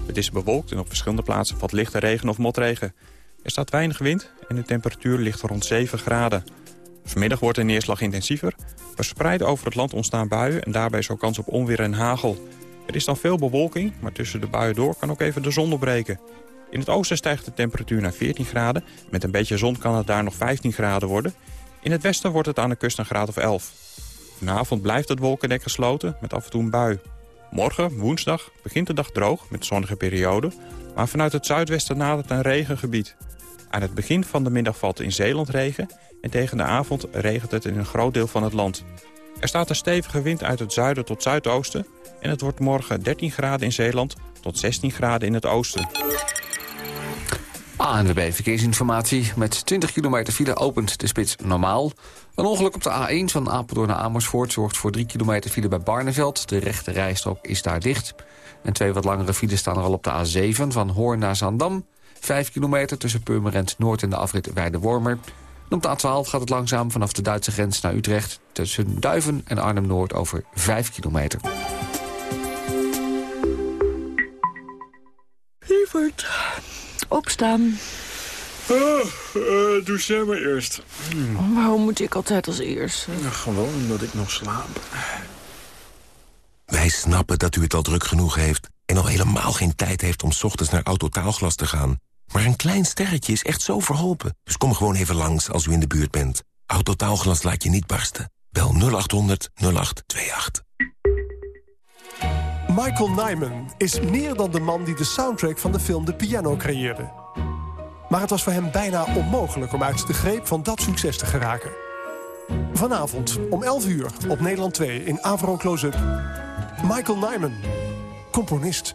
Het is bewolkt en op verschillende plaatsen valt lichte regen of motregen. Er staat weinig wind en de temperatuur ligt rond 7 graden. Vanmiddag wordt de neerslag intensiever. Verspreid over het land ontstaan buien en daarbij zo kans op onweer en hagel. Er is dan veel bewolking, maar tussen de buien door kan ook even de zon opbreken. In het oosten stijgt de temperatuur naar 14 graden. Met een beetje zon kan het daar nog 15 graden worden. In het westen wordt het aan de kust een graad of 11. Vanavond blijft het wolkendek gesloten met af en toe een bui. Morgen, woensdag, begint de dag droog met zonnige perioden. Maar vanuit het zuidwesten nadert een regengebied. Aan het begin van de middag valt in Zeeland regen... en tegen de avond regent het in een groot deel van het land. Er staat een stevige wind uit het zuiden tot zuidoosten... en het wordt morgen 13 graden in Zeeland tot 16 graden in het oosten. ANWB Verkeersinformatie. Met 20 kilometer file opent de spits normaal. Een ongeluk op de A1 van Apeldoorn naar Amersfoort... zorgt voor 3 kilometer file bij Barneveld. De rechte rijstrook is daar dicht. En twee wat langere files staan er al op de A7 van Hoorn naar Zandam. 5 kilometer tussen Purmerend Noord en de afrit Weide-Wormer. Op de A12 gaat het langzaam vanaf de Duitse grens naar Utrecht. tussen Duiven en Arnhem-Noord over 5 kilometer. Lieverd, opstaan. Oh, uh, doe jij maar eerst. Hmm. Waarom moet ik altijd als eerste? Nou, gewoon omdat ik nog slaap. Wij snappen dat u het al druk genoeg heeft... en al helemaal geen tijd heeft om 's ochtends naar Autotaalglas te gaan. Maar een klein sterretje is echt zo verholpen. Dus kom gewoon even langs als u in de buurt bent. Autotaalglas laat je niet barsten. Bel 0800 0828. Michael Nyman is meer dan de man die de soundtrack van de film The Piano creëerde. Maar het was voor hem bijna onmogelijk om uit de greep van dat succes te geraken. Vanavond om 11 uur op Nederland 2 in Avro Close-up. Michael Nyman, componist.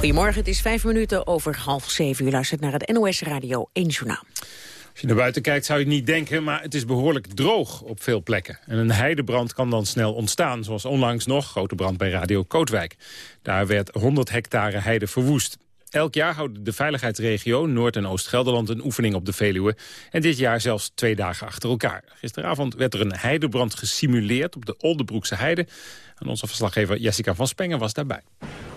Goedemorgen, het is vijf minuten over half zeven. U luistert naar het NOS Radio 1 Journaal. Als je naar buiten kijkt zou je het niet denken, maar het is behoorlijk droog op veel plekken. En een heidebrand kan dan snel ontstaan, zoals onlangs nog, grote brand bij Radio Kootwijk. Daar werd 100 hectare heide verwoest. Elk jaar houden de veiligheidsregio Noord- en Oost-Gelderland een oefening op de Veluwe. En dit jaar zelfs twee dagen achter elkaar. Gisteravond werd er een heidebrand gesimuleerd op de Oldebroekse heide. En onze verslaggever Jessica van Spengen was daarbij.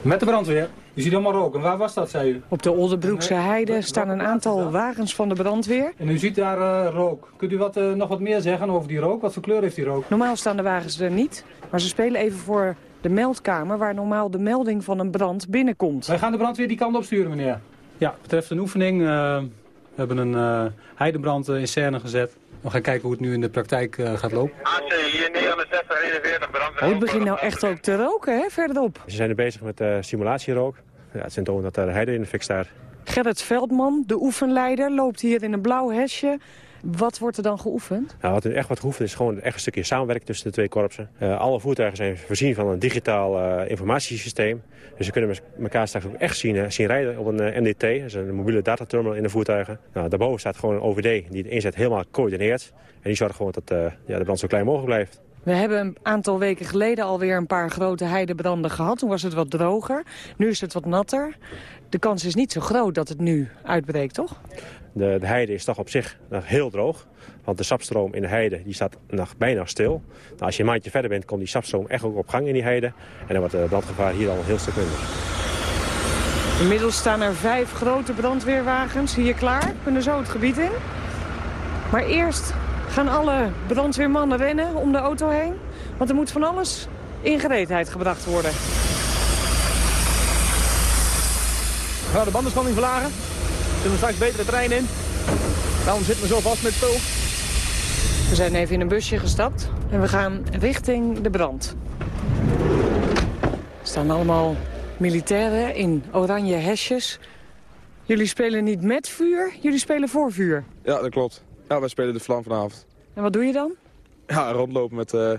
Met de brandweer. U ziet allemaal rook. En waar was dat, zei u? Op de Oldebroekse heide staan een aantal wagens van de brandweer. En u ziet daar uh, rook. Kunt u wat, uh, nog wat meer zeggen over die rook? Wat voor kleur heeft die rook? Normaal staan de wagens er niet. Maar ze spelen even voor de meldkamer... waar normaal de melding van een brand binnenkomt. Wij gaan de brandweer die kant op sturen, meneer. Ja, betreft een oefening. Uh, we hebben een heidebrand in scène gezet. We gaan kijken hoe het nu in de praktijk uh, gaat lopen. AC hier 69, 41, brandweer. Oh, het begint nou echt ook te roken, hè, verderop. Ze zijn er bezig met uh, simulatierook. Ja, het zijn toch dat er heide in de fik staat. Gerrit Veldman, de oefenleider, loopt hier in een blauw hesje. Wat wordt er dan geoefend? Nou, wat er echt wordt geoefend is gewoon echt een stukje samenwerking tussen de twee korpsen. Uh, alle voertuigen zijn voorzien van een digitaal uh, informatiesysteem. Dus ze kunnen elkaar straks ook echt zien, zien rijden op een MDT. Dat is een mobiele dataterminal in de voertuigen. Nou, daarboven staat gewoon een OVD die de inzet helemaal coördineert. En die zorgt gewoon dat ja, de brand zo klein mogelijk blijft. We hebben een aantal weken geleden alweer een paar grote heidebranden gehad. Toen was het wat droger. Nu is het wat natter. De kans is niet zo groot dat het nu uitbreekt, toch? De, de heide is toch op zich nog heel droog. Want de sapstroom in de heide die staat nog bijna stil. Nou, als je een maandje verder bent, komt die sapstroom echt ook op gang in die heide. En dan wordt het brandgevaar hier al een heel stuk minder. Inmiddels staan er vijf grote brandweerwagens hier klaar. Kunnen zo het gebied in. Maar eerst gaan alle brandweermannen rennen om de auto heen. Want er moet van alles in gereedheid gebracht worden. We gaan de bandenspanning verlagen. Zullen we straks beter de trein in. Daarom zitten we zo vast met pul. We zijn even in een busje gestapt en we gaan richting de brand. Er staan allemaal militairen in oranje hesjes. Jullie spelen niet met vuur, jullie spelen voor vuur. Ja, dat klopt. Ja, wij spelen de vlam vanavond. En wat doe je dan? Ja, rondlopen met uh,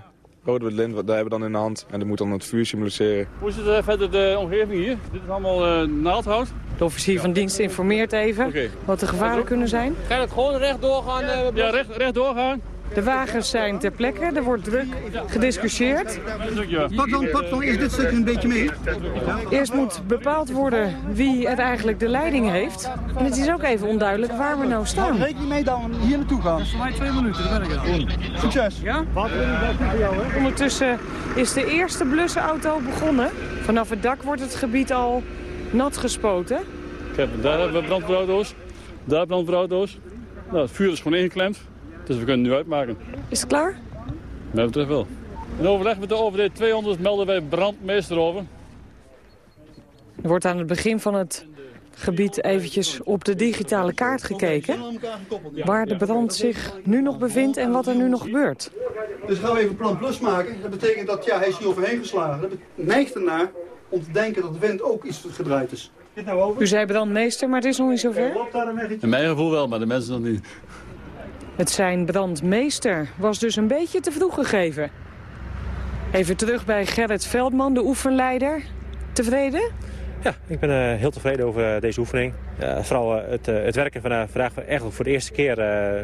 rode lint, daar hebben we dan in de hand. En dat moet dan het vuur symboliseren. Hoe is het uh, verder de omgeving hier? Dit is allemaal uh, naaldhout. De officier van dienst informeert even okay. wat de gevaren kunnen zijn. Ga het gewoon recht doorgaan? ja, recht, recht doorgaan. De wagens zijn ter plekke, er wordt druk gediscussieerd. Pak dan, pak dan eerst dit stuk een beetje mee. Eerst moet bepaald worden wie het eigenlijk de leiding heeft. En het is ook even onduidelijk waar we nou staan. Rekening mee dan hier naartoe gaan. Dat is voor mij twee minuten, daar ben ik al. Succes. Ja? Ondertussen is de eerste blussenauto begonnen. Vanaf het dak wordt het gebied al nat gespoten. Kijk, daar hebben we brandweerauto's. Daar brandweerauto's. Nou, het vuur is gewoon ingeklemd. Dus we kunnen het nu uitmaken. Is het klaar? Wat betreft wel. In overleg met de OVD 200 melden wij brandmeester over. Er wordt aan het begin van het gebied eventjes op de digitale kaart gekeken. Waar de brand zich nu nog bevindt en wat er nu nog gebeurt. Dus gaan we even plan plus maken. Dat betekent dat ja, hij is hier overheen geslagen. Dat neigt ernaar om te denken dat de wind ook iets gedraaid is. U zei brandmeester, maar het is nog niet zover? In mijn gevoel wel, maar de mensen nog niet. Het zijn brandmeester was dus een beetje te vroeg gegeven. Even terug bij Gerrit Veldman, de oefenleider. Tevreden? Ja, ik ben uh, heel tevreden over uh, deze oefening. Uh, vooral het, het werken van vandaag eigenlijk voor de eerste keer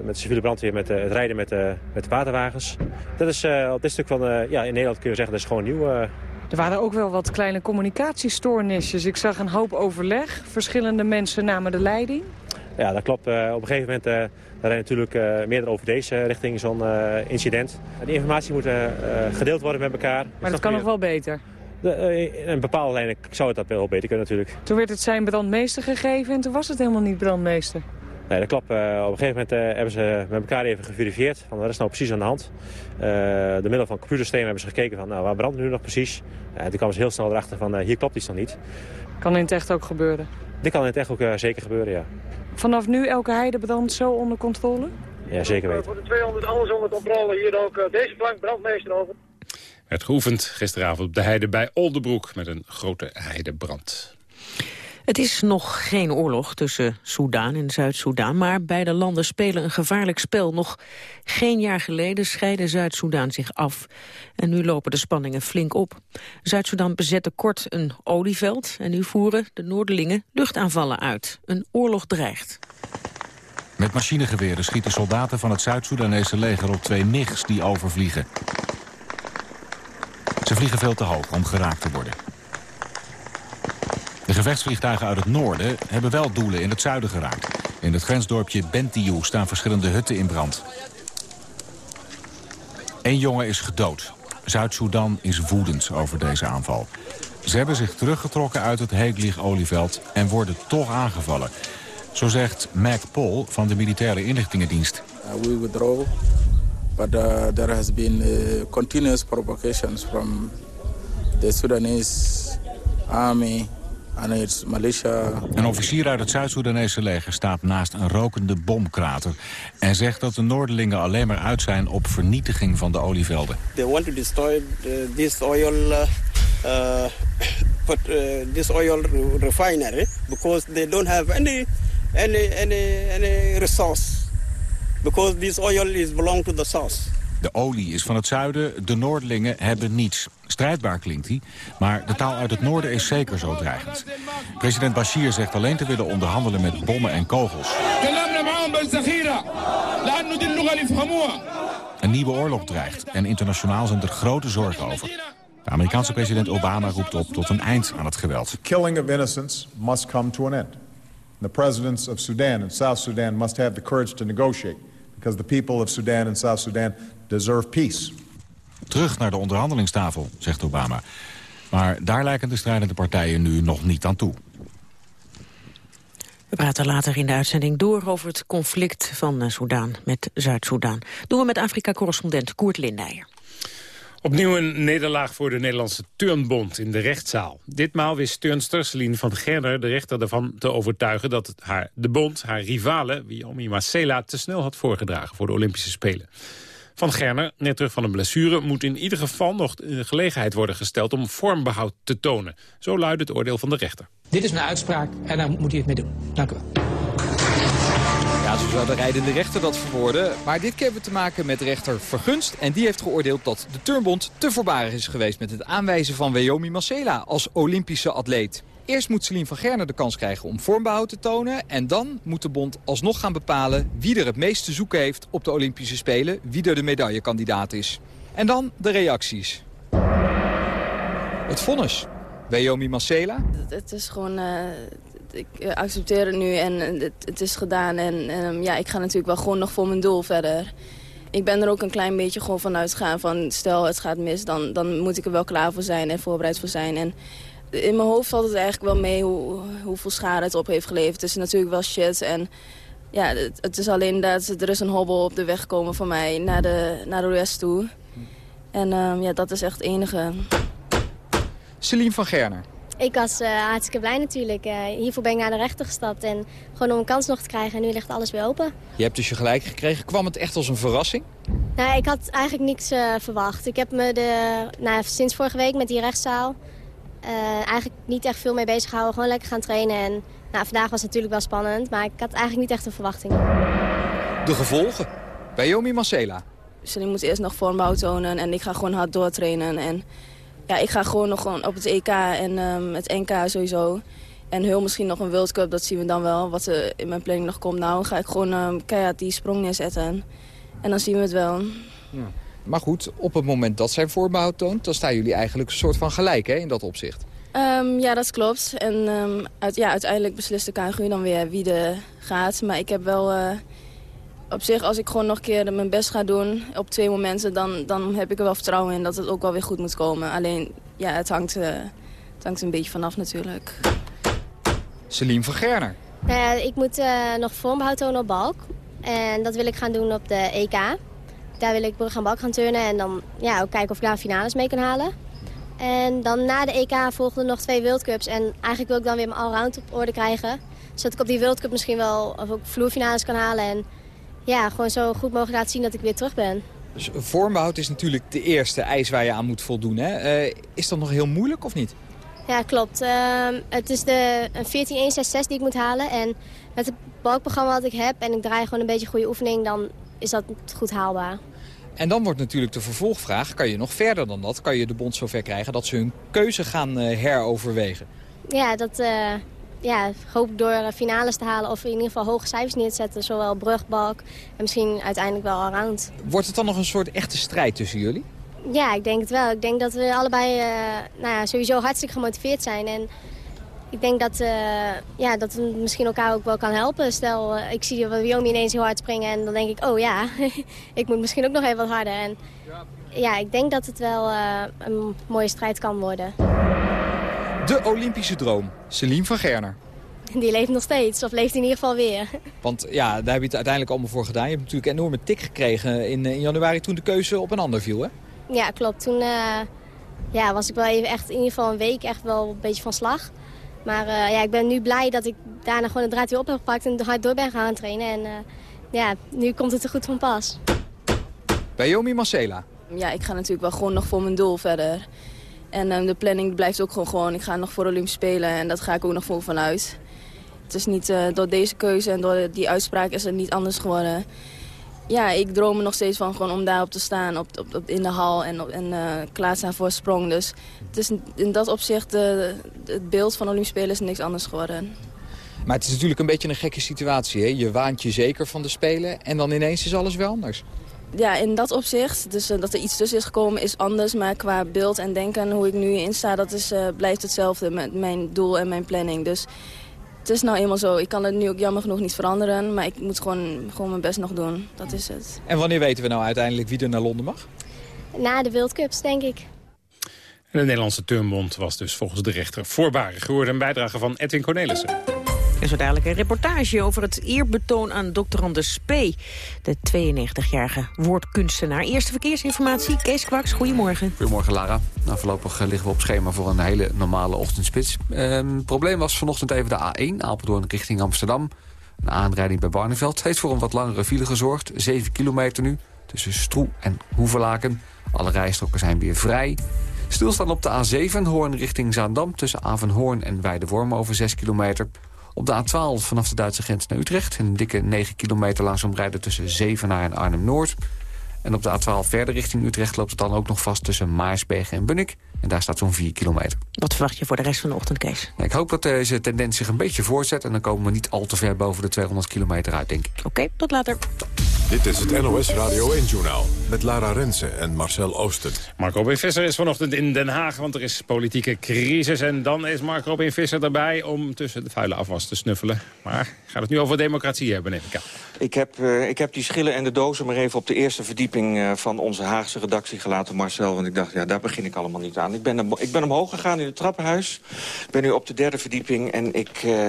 met de civiele brandweer, met het rijden met, met de waterwagens. Dat is op dit stuk van, ja, in Nederland kun je zeggen, dat is gewoon nieuw. Er waren ook wel wat kleine communicatiestoornisjes. Ik zag een hoop overleg. Verschillende mensen namen de leiding. Ja, dat klopt. Op een gegeven moment er rijden natuurlijk uh, meerdere OVD's richting zo'n incident. Die informatie moet gedeeld worden met elkaar. Maar dat kan nog wel beter? De, in een bepaalde lijn zou het dat wel beter kunnen natuurlijk. Toen werd het zijn brandmeester gegeven en toen was het helemaal niet brandmeester. Nee, dat klopt. op een gegeven moment hebben ze met elkaar even geverifieerd. Van, wat is nou precies aan de hand? door middel van computersysteem hebben ze gekeken van nou, waar brandt nu nog precies. En toen kwamen ze heel snel erachter van hier klopt iets nog niet. Kan in het echt ook gebeuren? Dit kan in het echt ook zeker gebeuren, ja. Vanaf nu elke heidebrand zo onder controle? Ja, zeker weten. Voor de 200 alles onder controle. Hier ook deze plank brandmeester over. Het geoefend gisteravond op de heide bij Oldenbroek met een grote heidebrand. Het is nog geen oorlog tussen Soedan en Zuid-Soedan... maar beide landen spelen een gevaarlijk spel. Nog geen jaar geleden scheidde Zuid-Soedan zich af. En nu lopen de spanningen flink op. Zuid-Soedan bezette kort een olieveld... en nu voeren de Noorderlingen luchtaanvallen uit. Een oorlog dreigt. Met machinegeweren schieten soldaten van het Zuid-Soedanese leger op twee MIGs die overvliegen. Ze vliegen veel te hoog om geraakt te worden. De gevechtsvliegtuigen uit het noorden hebben wel doelen in het zuiden geraakt. In het grensdorpje Bentiu staan verschillende hutten in brand. Eén jongen is gedood. Zuid-Soedan is woedend over deze aanval. Ze hebben zich teruggetrokken uit het Heglig-olieveld en worden toch aangevallen. Zo zegt Mac Paul van de militaire inlichtingendienst. Uh, we withdraw, but uh, there has been uh, continuous provocations from the Sudanese army een officier uit het Zuid-Soedanese leger staat naast een rokende bomkrater... en zegt dat de Noorderlingen alleen maar uit zijn op vernietiging van de olievelden. They want to destroy this oil, uh, uh, but, uh, this oil refinery because they don't have any, any, any, any resource. Because this oil is belong to the south. De olie is van het zuiden, de Noordelingen hebben niets. Strijdbaar klinkt hij, maar de taal uit het noorden is zeker zo dreigend. President Bashir zegt alleen te willen onderhandelen met bommen en kogels. Een nieuwe oorlog dreigt en internationaal zijn er grote zorgen over. De Amerikaanse president Obama roept op tot een eind aan het geweld. Killing of innocents must come to an end. The presidents of Sudan and South Sudan must have the courage to negotiate because the people of Sudan and South Sudan deserve peace. Terug naar de onderhandelingstafel, zegt Obama. Maar daar lijken de strijdende partijen nu nog niet aan toe. We praten later in de uitzending door over het conflict van eh, Soedan met Zuid-Soedan. Doen we met Afrika-correspondent Koert Lindijer. Opnieuw een nederlaag voor de Nederlandse Turnbond in de rechtszaal. Ditmaal wist turnster Celine van Gerner de rechter ervan te overtuigen... dat haar, de bond haar rivale, Wiomi Marcela, te snel had voorgedragen voor de Olympische Spelen. Van Gerner, net terug van een blessure, moet in ieder geval nog de gelegenheid worden gesteld om vormbehoud te tonen. Zo luidt het oordeel van de rechter. Dit is mijn uitspraak en daar moet hij het mee doen. Dank u wel. Ja, zo zou de rijdende rechter dat verwoorden. Maar dit keer hebben we te maken met rechter Vergunst. En die heeft geoordeeld dat de turnbond te voorbarig is geweest... met het aanwijzen van Weomi Marcela als Olympische atleet. Eerst moet Celine van Gerne de kans krijgen om vormbehoud te tonen. En dan moet de bond alsnog gaan bepalen wie er het meest te zoeken heeft op de Olympische Spelen. Wie er de medaillekandidaat is. En dan de reacties. Het vonnis. Weomi Marcela. Het is gewoon... Uh, ik accepteer het nu en het, is gedaan. En, en ja, ik ga natuurlijk wel gewoon nog voor mijn doel verder ik ben er ook een klein beetje gewoon van uitgegaan van stel het gaat mis, dan, dan moet ik er wel klaar voor zijn en voorbereid voor zijn. En in mijn hoofd valt het eigenlijk wel mee hoe, hoeveel schade het op heeft geleverd. Het is natuurlijk wel shit en ja, het, is alleen dat er is een hobbel op de weg gekomen voor mij naar de, naar de rest toe. En um, ja, dat is echt het enige. Celine van Gerner. Ik was uh, hartstikke blij natuurlijk. Uh, hiervoor ben ik naar de rechter gestapt en gewoon om een kans nog te krijgen. En nu ligt alles weer open. Je hebt dus je gelijk gekregen. Kwam het echt als een verrassing? Nou, ik had eigenlijk niks uh, verwacht. Ik heb me de, nou, sinds vorige week met die rechtszaal uh, eigenlijk niet echt veel mee bezig gehouden. Gewoon lekker gaan trainen. En nou, vandaag was het natuurlijk wel spannend, maar ik had eigenlijk niet echt een verwachting. De gevolgen bij Yomi Marcela. Dus ik moet eerst nog vormbouw tonen en ik ga gewoon hard doortrainen. En ja, ik ga gewoon nog gewoon op het EK en um, het NK sowieso. En heel misschien nog een World Cup, dat zien we dan wel. Wat er in mijn planning nog komt. Nou ga ik gewoon um, keihard die sprong neerzetten. En dan zien we het wel. Ja. Maar goed, op het moment dat zij voorbehoud toont... dan staan jullie eigenlijk een soort van gelijk hè, in dat opzicht. Ehm, ja, dat klopt. En uit, ja, uiteindelijk beslist de KNGU dan weer wie er gaat. Maar ik heb wel... eh, op zich, als ik gewoon nog een keer mijn best ga doen op twee momenten... Dan, dan heb ik er wel vertrouwen in dat het ook wel weer goed moet komen. Alleen, ja, het hangt, eh, het hangt een beetje vanaf natuurlijk. Celine van Gerner. Nou ja, ik moet eh, nog vormbehoud tonen op balk. En dat wil ik gaan doen op de EK. Daar wil ik brug aan balk gaan turnen en dan ja, ook kijken of ik daar finales mee kan halen. En dan na de EK volgen er nog twee World Cups. En eigenlijk wil ik dan weer mijn allround op orde krijgen. Zodat ik op die World Cup misschien wel of ook vloerfinales kan halen. En ja, gewoon zo goed mogelijk laten zien dat ik weer terug ben. Dus vormbehoud is natuurlijk de eerste eis waar je aan moet voldoen. Hè? Eh, is dat nog heel moeilijk of niet? Ja, klopt. Ehm, het is de een 14-1-6-6 die ik moet halen. En met het balkprogramma wat ik heb en ik draai gewoon een beetje goede oefening... dan is dat goed haalbaar. En dan wordt natuurlijk de vervolgvraag, kan je nog verder dan dat? Kan je de bond zover krijgen dat ze hun keuze gaan eh, heroverwegen? Ja, dat eh, ja, hoop door eh, finales te halen of in ieder geval hoge cijfers neer te zetten. Zowel brug, balk en misschien uiteindelijk wel allround. Wordt het dan nog een soort echte strijd tussen jullie? Ja, ik denk het wel. Ik denk dat we allebei eh, nou ja, sowieso hartstikke gemotiveerd zijn. En ik denk dat, eh, ja, dat het misschien elkaar ook wel kan helpen. Stel, ik zie Wiomi ineens heel hard springen en dan denk ik... oh ja, ik moet misschien ook nog even wat harder. En ja, ik denk dat het wel een mooie strijd kan worden. De Olympische droom, Celine van Gerner. Die leeft nog steeds, of leeft in ieder geval weer. Want ja, daar heb je het uiteindelijk allemaal voor gedaan. Je hebt natuurlijk een enorme tik gekregen in, eh, in januari toen de keuze op een ander viel, hè? Ja, klopt. Toen eh, ja, was ik wel even echt in ieder geval een week echt wel een beetje van slag. Maar eh, ja, ik ben nu blij dat ik daarna gewoon de draad weer op heb gepakt en hard door ben gaan trainen. En eh, ja, nu komt het er goed van pas. Bayomi Marcela. Ja, ik ga natuurlijk wel gewoon nog voor mijn doel verder. En ehm, de planning blijft ook gewoon. Ik ga nog voor Olympisch spelen en dat ga ik ook nog vol vanuit. Het is niet eh, door deze keuze en door die uitspraak is het niet anders geworden. Ja, ik droom er nog steeds van gewoon om daarop te staan op, op, in de hal en, op, en eh, klaarstaan voor sprong. Dus het is in dat opzicht, eh, het beeld van Olympisch spelen is niks anders geworden. Maar het is natuurlijk een beetje een gekke situatie, hè? Je waant je zeker van de Spelen en dan ineens is alles wel anders. Ja, in dat opzicht, dus eh, dat er iets tussen is gekomen, is anders. Maar qua beeld en denken, hoe ik nu in sta, dat is, eh, blijft hetzelfde met mijn doel en mijn planning. Dus het is nou eenmaal zo. Ik kan het nu ook jammer genoeg niet veranderen. Maar ik moet gewoon, gewoon mijn best nog doen. Dat is het. En wanneer weten we nou uiteindelijk wie er naar Londen mag? Na de World Cups, denk ik. En de Nederlandse Turnbond was dus volgens de rechter voorbarig geworden. Een bijdrage van Edwin Cornelissen. En zo dadelijk een reportage over het eerbetoon aan Dr. Anders P. De 92-jarige woordkunstenaar. Eerste verkeersinformatie, Kees Kwaks, goedemorgen. Goedemorgen Lara. Nou, voorlopig eh, liggen we op schema voor een hele normale ochtendspits. Het probleem was vanochtend even de A1, Apeldoorn richting Amsterdam. Een aanrijding bij Barneveld heeft voor een wat langere file gezorgd. 7 kilometer nu, tussen Stroe en Hoevelaken. Alle rijstroken zijn weer vrij. Stilstaan op de A7, Hoorn richting Zaandam... tussen Avenhoorn en Weideworm over 6 kilometer. Op de A12 vanaf de Duitse grens naar Utrecht... een dikke 9 kilometer langzaam rijden tussen Zevenaar en Arnhem-Noord. En op de A12 verder richting Utrecht loopt het dan ook nog vast... tussen Maarsbergen en Bunnik. En daar staat zo'n 4 kilometer. Wat verwacht je voor de rest van de ochtend, Kees? Ja, ik hoop dat deze tendens zich een beetje voortzet... en dan komen we niet al te ver boven de 200 kilometer uit, denk ik. Oké, tot later. Dit is het NOS Radio 1-journaal met Lara Rensen en Marcel Oosten. Mark Robin Visser is vanochtend in Den Haag, want er is politieke crisis. En dan is Mark Robin Visser erbij om tussen de vuile afwas te snuffelen. Maar gaat het nu over democratie hebben, neem ik aan. Ik heb, eh, ik heb die schillen en de dozen maar even op de eerste verdieping eh, van onze Haagse redactie gelaten, Marcel. Want ik dacht, ja, daar begin ik allemaal niet aan. Ik ben, ik ben omhoog gegaan in het trappenhuis. Ik ben nu op de derde verdieping en ik, eh,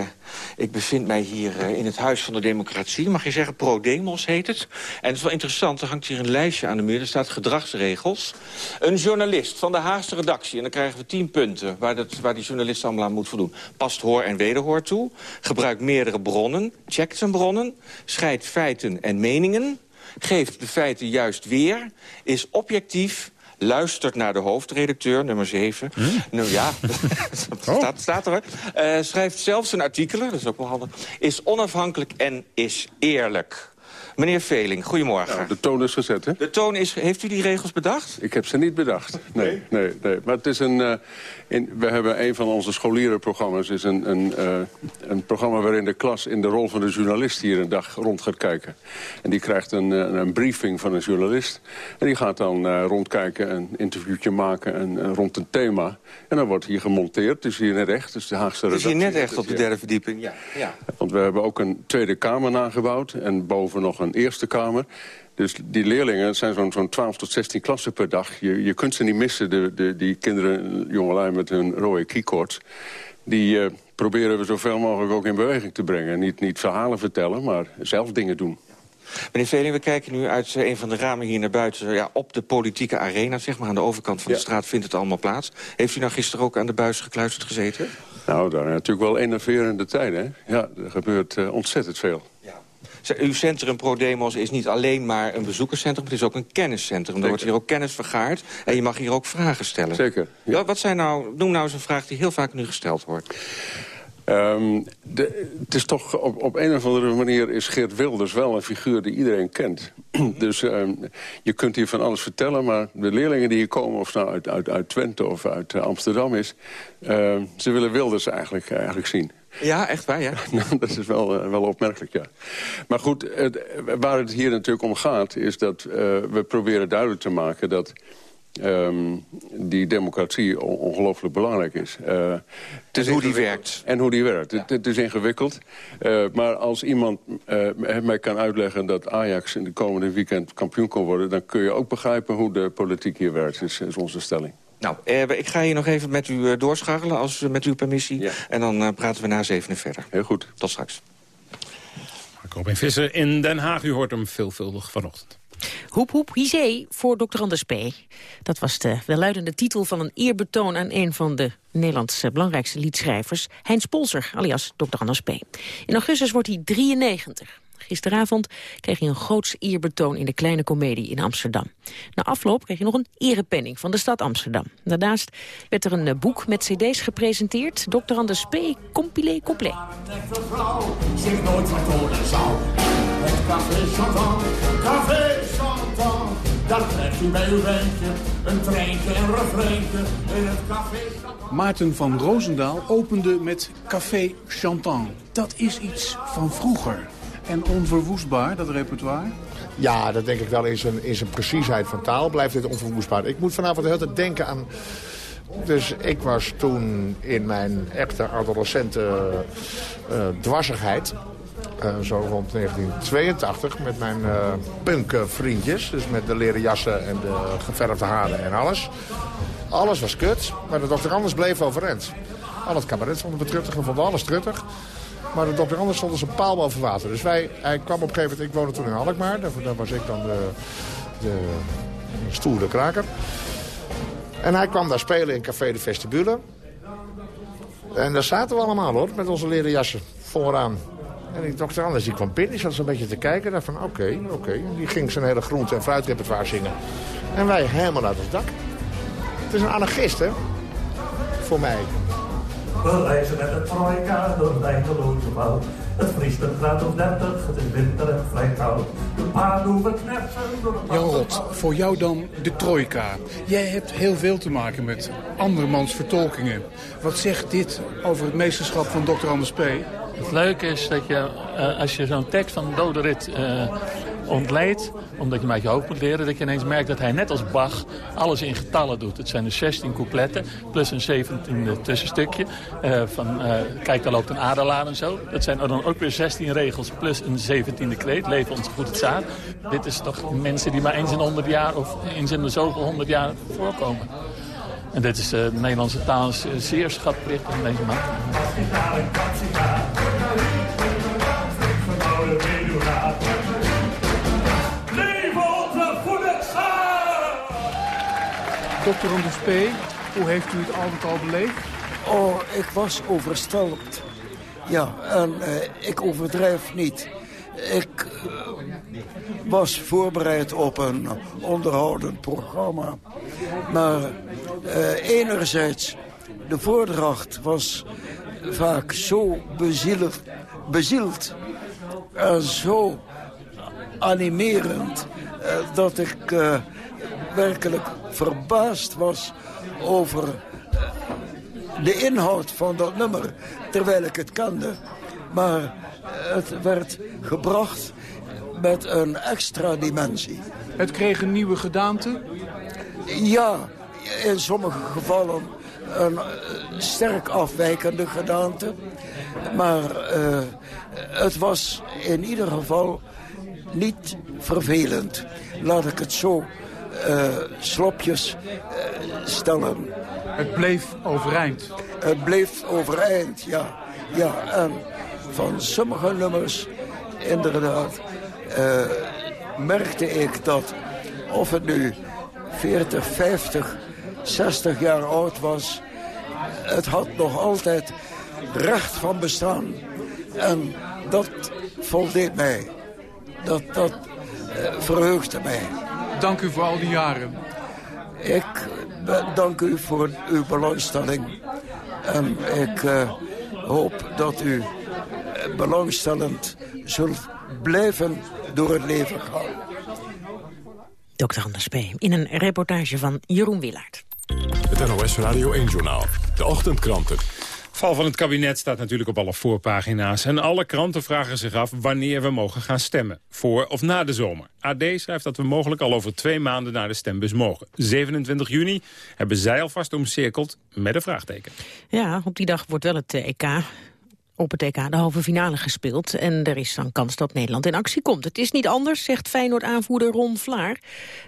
ik bevind mij hier eh, in het Huis van de Democratie. Mag je zeggen, pro-demos heet het. En het is wel interessant, er hangt hier een lijstje aan de muur. Er staat gedragsregels. Een journalist van de Haagse redactie, en dan krijgen we tien punten... waar, dat, waar die journalist allemaal aan moet voldoen. Past hoor en wederhoor toe. Gebruikt meerdere bronnen. Checkt zijn bronnen. Scheidt feiten en meningen. Geeft de feiten juist weer. Is objectief. Luistert naar de hoofdredacteur, nummer 7. Nou ja, staat, staat er. Eh, schrijft zelf zijn artikelen, dat is ook wel handig. Is onafhankelijk en is eerlijk. Meneer Veling, goedemorgen. de toon is gezet, hè? De toon is... Heeft u die regels bedacht? Ik heb ze niet bedacht. Nee, nee, nee. Maar het is een... eh, in, we hebben een van onze scholierenprogramma's... is een, een, eh, een programma waarin de klas in de rol van de journalist... hier een dag rond gaat kijken. En die krijgt een, een, een briefing van een journalist. En die gaat dan eh, rondkijken, een interviewtje maken... En, rond een thema. En dan wordt hier gemonteerd. Dus hier net echt. Dus de Haagse Het is hier redactie. net echt op de derde verdieping. Ja. ja. Want we hebben ook een tweede kamer nagebouwd. En boven nog een eerste kamer. Dus die leerlingen, het zijn zo'n zo'n 12 tot 16 klassen per dag. Je, je kunt ze niet missen, de, de, die kinderen, jongelui met hun rode keycords. Die eh, proberen we zoveel mogelijk ook in beweging te brengen. Niet, niet verhalen vertellen, maar zelf dingen doen. Meneer Veling, we kijken nu uit eh, een van de ramen hier naar buiten... Ja, op de politieke arena, zeg maar. Aan de overkant van de straat vindt het allemaal plaats. Heeft u nou gisteren ook aan de buis gekluisterd gezeten? Nou, daar natuurlijk wel enerverende tijden. Hè? Ja, er gebeurt eh, ontzettend veel. Uw centrum ProDemos is niet alleen maar een bezoekerscentrum... het is ook een kenniscentrum. Er wordt hier ook kennis vergaard en je mag hier ook vragen stellen. Zeker. Ja. Wat zijn nou, noem nou eens een vraag die heel vaak nu gesteld wordt. Ehm, de, het is toch op, op een of andere manier is Geert Wilders wel een figuur die iedereen kent. dus ehm, je kunt hier van alles vertellen, maar de leerlingen die hier komen... of nou uit, uit, uit Twente of uit eh, Amsterdam is... ehm, ze willen Wilders eigenlijk, eigenlijk zien. Ja, echt waar, ja? Nou, dat is wel, eh, wel opmerkelijk, ja. Maar goed, het, waar het hier natuurlijk om gaat... is dat eh, we proberen duidelijk te maken dat... ehm, die democratie on- ongelooflijk belangrijk is. Het is hoe die werkt. En hoe die werkt. Het, het is ingewikkeld. Maar als iemand mij kan uitleggen dat Ajax in de komende weekend kampioen kan worden... dan kun je ook begrijpen hoe de politiek hier werkt, is, is onze stelling. Nou, eh, ik ga hier nog even met u eh, doorschakelen, als, met uw permissie. En dan eh, praten we na zevenen verder. Heel goed. Tot straks. Robin Visser in Den Haag. U hoort hem veelvuldig vanochtend. Hoep hoep hizee voor Dr. Anders P. Dat was de welluidende titel van een eerbetoon aan een van de Nederlands eh, belangrijkste liedschrijvers, Heinz Polzer, alias Dr. Anders P. In augustus wordt hij 93. Gisteravond kreeg hij een groots eerbetoon in de Kleine Comedie in Amsterdam. Na afloop kreeg hij nog een erepenning van de stad Amsterdam. Daarnaast werd er een eh, boek met cd's gepresenteerd. Dr. Anders P. Compilé complet. krijgt u bij uw wijntje een treintje en refreintje in het café chantant. Maarten van Roosendaal opende met Café Chantant. Dat is iets van vroeger. En onverwoestbaar, dat repertoire? Ja, dat denk ik wel in zijn, in zijn preciesheid van taal blijft dit onverwoestbaar. Ik moet vanavond de tijd denken aan... Dus ik was toen in mijn echte adolescente eh, dwarsigheid... eh, zo rond 1982 met mijn eh punkvriendjes. Dus met de leren jassen en de geverfde haren en alles. Alles was kut, maar de dokter Anders bleef overeind. Al het cabaret vonden we truttig en vonden alles truttig. Maar de dokter Anders stond als een paal boven water. Dus wij, hij kwam op een gegeven moment, ik woonde toen in Alkmaar. Daar, daar was ik dan de, de stoere kraker. En hij kwam daar spelen in Café de Vestibule. En daar zaten we allemaal hoor, met onze leren jassen vooraan. En die dokter Anders kwam binnen, die zat zo'n beetje te kijken. Dacht van oké, oké. Die ging zijn hele groente- en fruitrepertoire zingen. En wij helemaal uit ons dak. Het is een anarchist hè, voor mij. We reizen met de trojka door een eindeloze woud. Het vriest een graad of 30, het is winter en vrij koud. De paarden knersen door de Jan Rot, voor jou dan de trojka. Jij hebt heel veel te maken met andermans vertolkingen. Wat zegt dit over het meesterschap van Dr. Anders P? Het leuke is dat je, eh, als je zo'n tekst van Doderit eh ontleedt... omdat je hem uit je hoofd moet leren... dat je ineens merkt dat hij net als Bach alles in getallen doet. Het zijn dus 16 coupletten plus een 17e tussenstukje. eh, van, eh, kijk, daar loopt een adelaar en zo. Dat zijn dan ook weer 16 regels plus een 17e kreet. Leven ons goed het zaad. Dit is toch mensen die maar eens in 100 jaar... of eens in de zoveel honderd jaar voorkomen. En dit is, eh, de Nederlandse taal zeer schatplicht in deze maand. Anders P., hoe heeft u het met al beleefd? Oh, ik was overstelpt. Ja, en eh, ik overdrijf niet. Ik eh, was voorbereid op een onderhoudend programma. Maar eh, enerzijds, de voordracht was vaak zo bezield, bezield en zo animerend dat ik werkelijk verbaasd was over eh, de inhoud van dat nummer, terwijl ik het kende. Maar het werd gebracht met een extra dimensie. Het kreeg een nieuwe gedaante? Ja, in sommige gevallen een eh, sterk afwijkende gedaante. Maar uh, het was in ieder geval niet vervelend. Laat ik het zo slopjes stellen. Het bleef overeind? Het bleef overeind, ja. ja. En van sommige nummers, inderdaad, merkte ik dat of het nu 40, 50, 60 jaar oud was. Het had nog altijd recht van bestaan. En dat voldeed mij. Dat, dat uh, verheugde mij. Dank u voor al die jaren. Ik dank u voor uw belangstelling. En ik uh, hoop dat u belangstellend zult blijven door het leven gaan. Dr. Anders P. in een reportage van Jeroen Willaert. Het NOS Radio 1-journaal. De ochtendkranten. Val van het kabinet staat natuurlijk op alle voorpagina's. En alle kranten vragen zich af wanneer we mogen gaan stemmen. Voor of na de zomer. AD schrijft dat we mogelijk al over twee maanden naar de stembus mogen. 27 juni hebben zij alvast omcirkeld met een vraagteken. Ja, op die dag wordt wel het EK op het EK de halve finale gespeeld. En er is dan kans dat Nederland in actie komt. Het is niet anders, zegt Feyenoord-aanvoerder Ron Vlaar.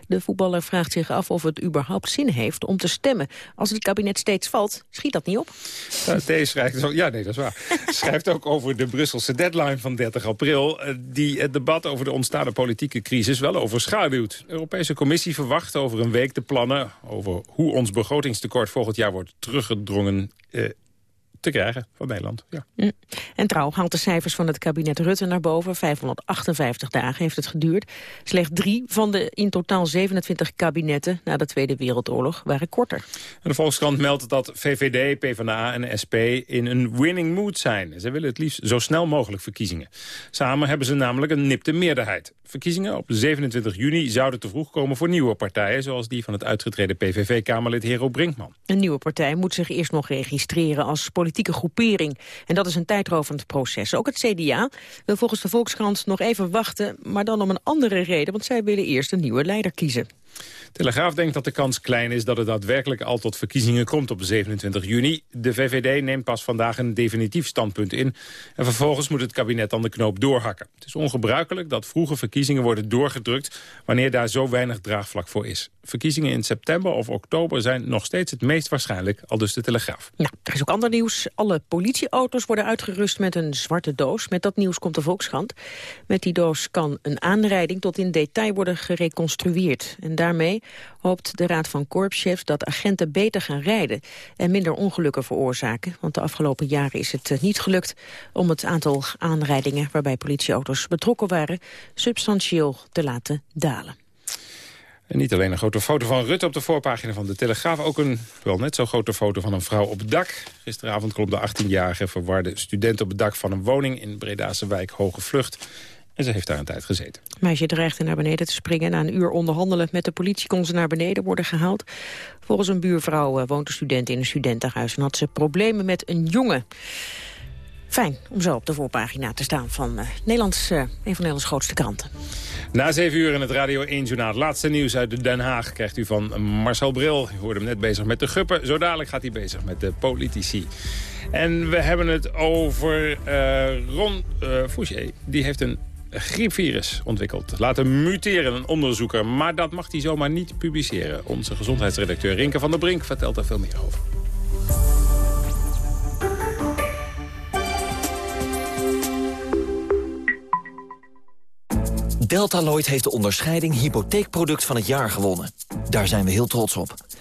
De voetballer vraagt zich af of het überhaupt zin heeft om te stemmen. Als het kabinet steeds valt, schiet dat niet op? deze schrijft, ja, nee, dat is waar. schrijft ook over de Brusselse deadline van 30 april... Eh, die het debat over de ontstaande politieke crisis wel overschaduwt. De Europese Commissie verwacht over een week de plannen... over hoe ons begrotingstekort volgend jaar wordt teruggedrongen... Eh, te krijgen van Nederland. Ja. Mm. En trouw haalt de cijfers van het kabinet Rutte naar boven. 558 dagen heeft het geduurd. Slechts drie van de in totaal 27 kabinetten na de Tweede Wereldoorlog waren korter. En de Volkskrant meldt dat VVD, PvdA en SP in een winning mood zijn. Ze willen het liefst zo snel mogelijk verkiezingen. Samen hebben ze namelijk een nipte meerderheid. Verkiezingen op 27 juni zouden te vroeg komen voor nieuwe partijen... zoals die van het uitgetreden PVV-Kamerlid Hero Brinkman. Een nieuwe partij moet zich eerst nog registreren als politieke groepering. En dat is een tijdrovend proces. Ook het CDA wil volgens de Volkskrant nog even wachten... maar dan om een andere reden, want zij willen eerst een nieuwe leider kiezen. Telegraaf denkt dat de kans klein is dat het daadwerkelijk al tot verkiezingen komt op 27 juni. De VVD neemt pas vandaag een definitief standpunt in. En vervolgens moet het kabinet dan de knoop doorhakken. Het is ongebruikelijk dat vroege verkiezingen worden doorgedrukt... wanneer daar zo weinig draagvlak voor is. Verkiezingen in september of oktober zijn nog steeds het meest waarschijnlijk, al dus de Telegraaf. Nou, er is ook ander nieuws. Alle politieauto's worden uitgerust met een zwarte doos. Met dat nieuws komt de Volkskrant. Met die doos kan een aanrijding tot in detail worden gereconstrueerd. En daarmee hoopt de Raad van Korpschefs dat agenten beter gaan rijden en minder ongelukken veroorzaken. Want de afgelopen jaren is het eh, niet gelukt om het aantal aanrijdingen waarbij politieauto's betrokken waren substantieel te laten dalen. En niet alleen een grote foto van Rutte op de voorpagina van de Telegraaf... ook een wel net zo grote foto van een vrouw op het dak. Gisteravond klom de 18-jarige verwarde student op het dak van een woning... in Bredase wijk Hoge Vlucht. En ze heeft daar een tijd gezeten. Het meisje dreigde naar beneden te springen. Na een uur onderhandelen met de politie kon ze naar beneden worden gehaald. Volgens een buurvrouw eh, woont de student in een studentenhuis... en had ze problemen met een jongen. Fijn om zo op de voorpagina te staan van uh, Nederlands, uh, een van Nederlands grootste kranten. Na zeven uur in het Radio 1-journaal. laatste nieuws uit Den Haag krijgt u van Marcel Bril. U hoorde hem net bezig met de guppen. Zo dadelijk gaat hij bezig met de politici. En we hebben het over uh, Ron Fouché. Die heeft een griepvirus ontwikkeld. Laten muteren een onderzoeker. Maar dat mag hij zomaar niet publiceren. Onze gezondheidsredacteur Rinke van der Brink vertelt daar veel meer over. Deltaloid heeft de onderscheiding hypotheekproduct van het jaar gewonnen. Daar zijn we heel trots op.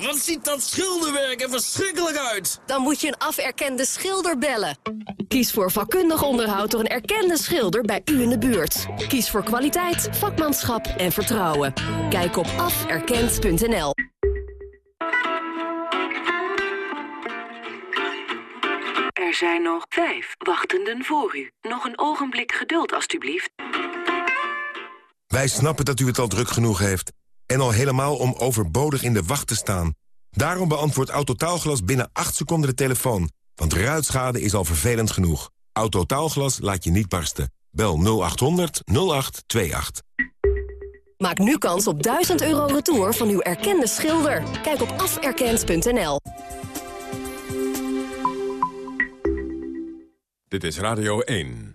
Wat ziet dat schilderwerk er verschrikkelijk uit! Dan moet je een aferkende schilder bellen. Kies voor vakkundig onderhoud door een erkende schilder bij u in de buurt. Kies voor kwaliteit, vakmanschap en vertrouwen. Kijk op aferkend.nl. Er zijn nog vijf wachtenden voor u. Nog een ogenblik geduld, alstublieft. Wij snappen dat u het al druk genoeg heeft. En al helemaal om overbodig in de wacht te staan. Daarom beantwoordt Autotaalglas binnen 8 seconden de telefoon. Want ruitschade is al vervelend genoeg. Autotaalglas laat je niet barsten. Bel 0800 0828. Maak nu kans op 1000 euro retour van uw erkende schilder. Kijk op aferkend.nl. Dit is Radio 1.